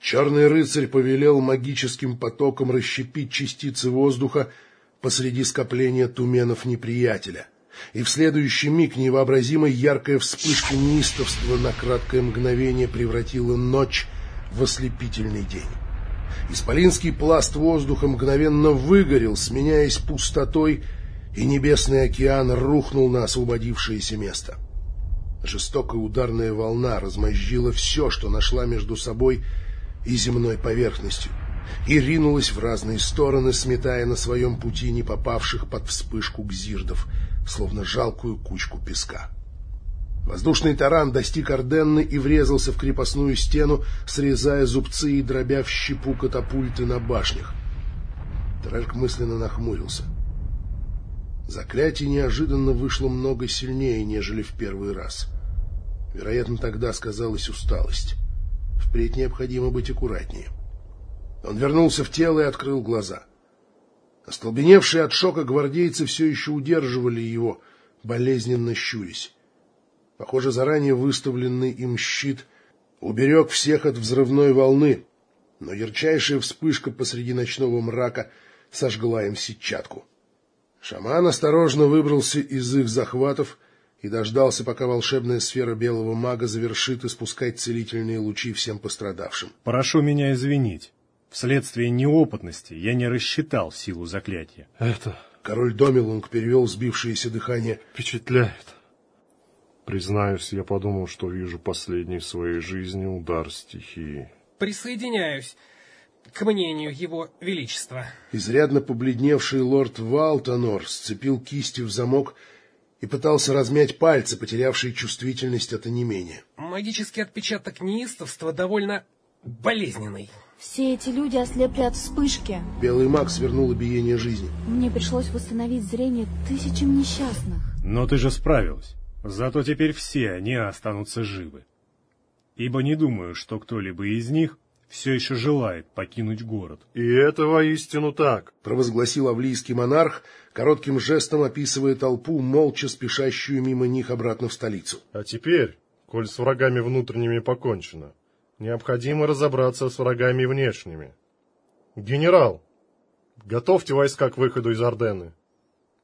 Черный рыцарь повелел магическим потоком расщепить частицы воздуха посреди скопления туменов неприятеля. И в следующий миг невообразимо яркая вспышка неистовства на краткое мгновение превратила ночь в ослепительный день. Исполинский пласт воздуха мгновенно выгорел, сменяясь пустотой, и небесный океан рухнул на освободившееся место. Жестокая ударная волна размозжила все, что нашла между собой и земной поверхностью, и ринулась в разные стороны, сметая на своем пути не попавших под вспышку гзирдов, словно жалкую кучку песка. Воздушный таран достиг Орденны и врезался в крепостную стену, срезая зубцы и дробя в щепу катапульты на башнях. Тральк мысленно нахмурился. Заклятие неожиданно вышло много сильнее, нежели в первый раз. Вероятно, тогда сказалась усталость. Впредь необходимо быть аккуратнее. Он вернулся в тело и открыл глаза. Остолбеневшие от шока гвардейцы все еще удерживали его, болезненно щурясь. Похоже, заранее выставленный им щит уберег всех от взрывной волны, но ярчайшая вспышка посреди ночного мрака сожгла им сетчатку. Шаман осторожно выбрался из их захватов и дождался, пока волшебная сфера белого мага завершит испускать целительные лучи всем пострадавшим. «Прошу меня извинить. Вследствие неопытности я не рассчитал силу заклятия». «Это...» Король Домилунг перевел сбившееся дыхание. «Впечатляет. Признаюсь, я подумал, что вижу последний в своей жизни удар стихии». «Присоединяюсь к мнению его величества». Изрядно побледневший лорд Валтонор сцепил кисти в замок и пытался размять пальцы, потерявшие чувствительность от онемения. Магический отпечаток неистовства довольно болезненный. Все эти люди ослепли от вспышки. Белый маг свернул биение жизни. Мне пришлось восстановить зрение тысячам несчастных. Но ты же справилась. Зато теперь все они останутся живы. Ибо не думаю, что кто-либо из них все еще желает покинуть город. — И это воистину так, — провозгласил авлийский монарх, коротким жестом описывая толпу, молча спешащую мимо них обратно в столицу. — А теперь, коль с врагами внутренними покончено, необходимо разобраться с врагами внешними. Генерал, готовьте войска к выходу из Ордены.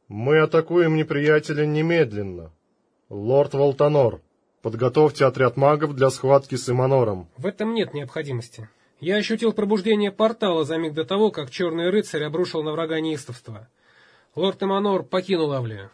Мы атакуем неприятеля немедленно. Лорд Волтанор, подготовьте отряд магов для схватки с Иманором. В этом нет необходимости. Я ощутил пробуждение портала за миг до того, как черный рыцарь обрушил на врага неистовство. Лорд Эманор покинул Авлию.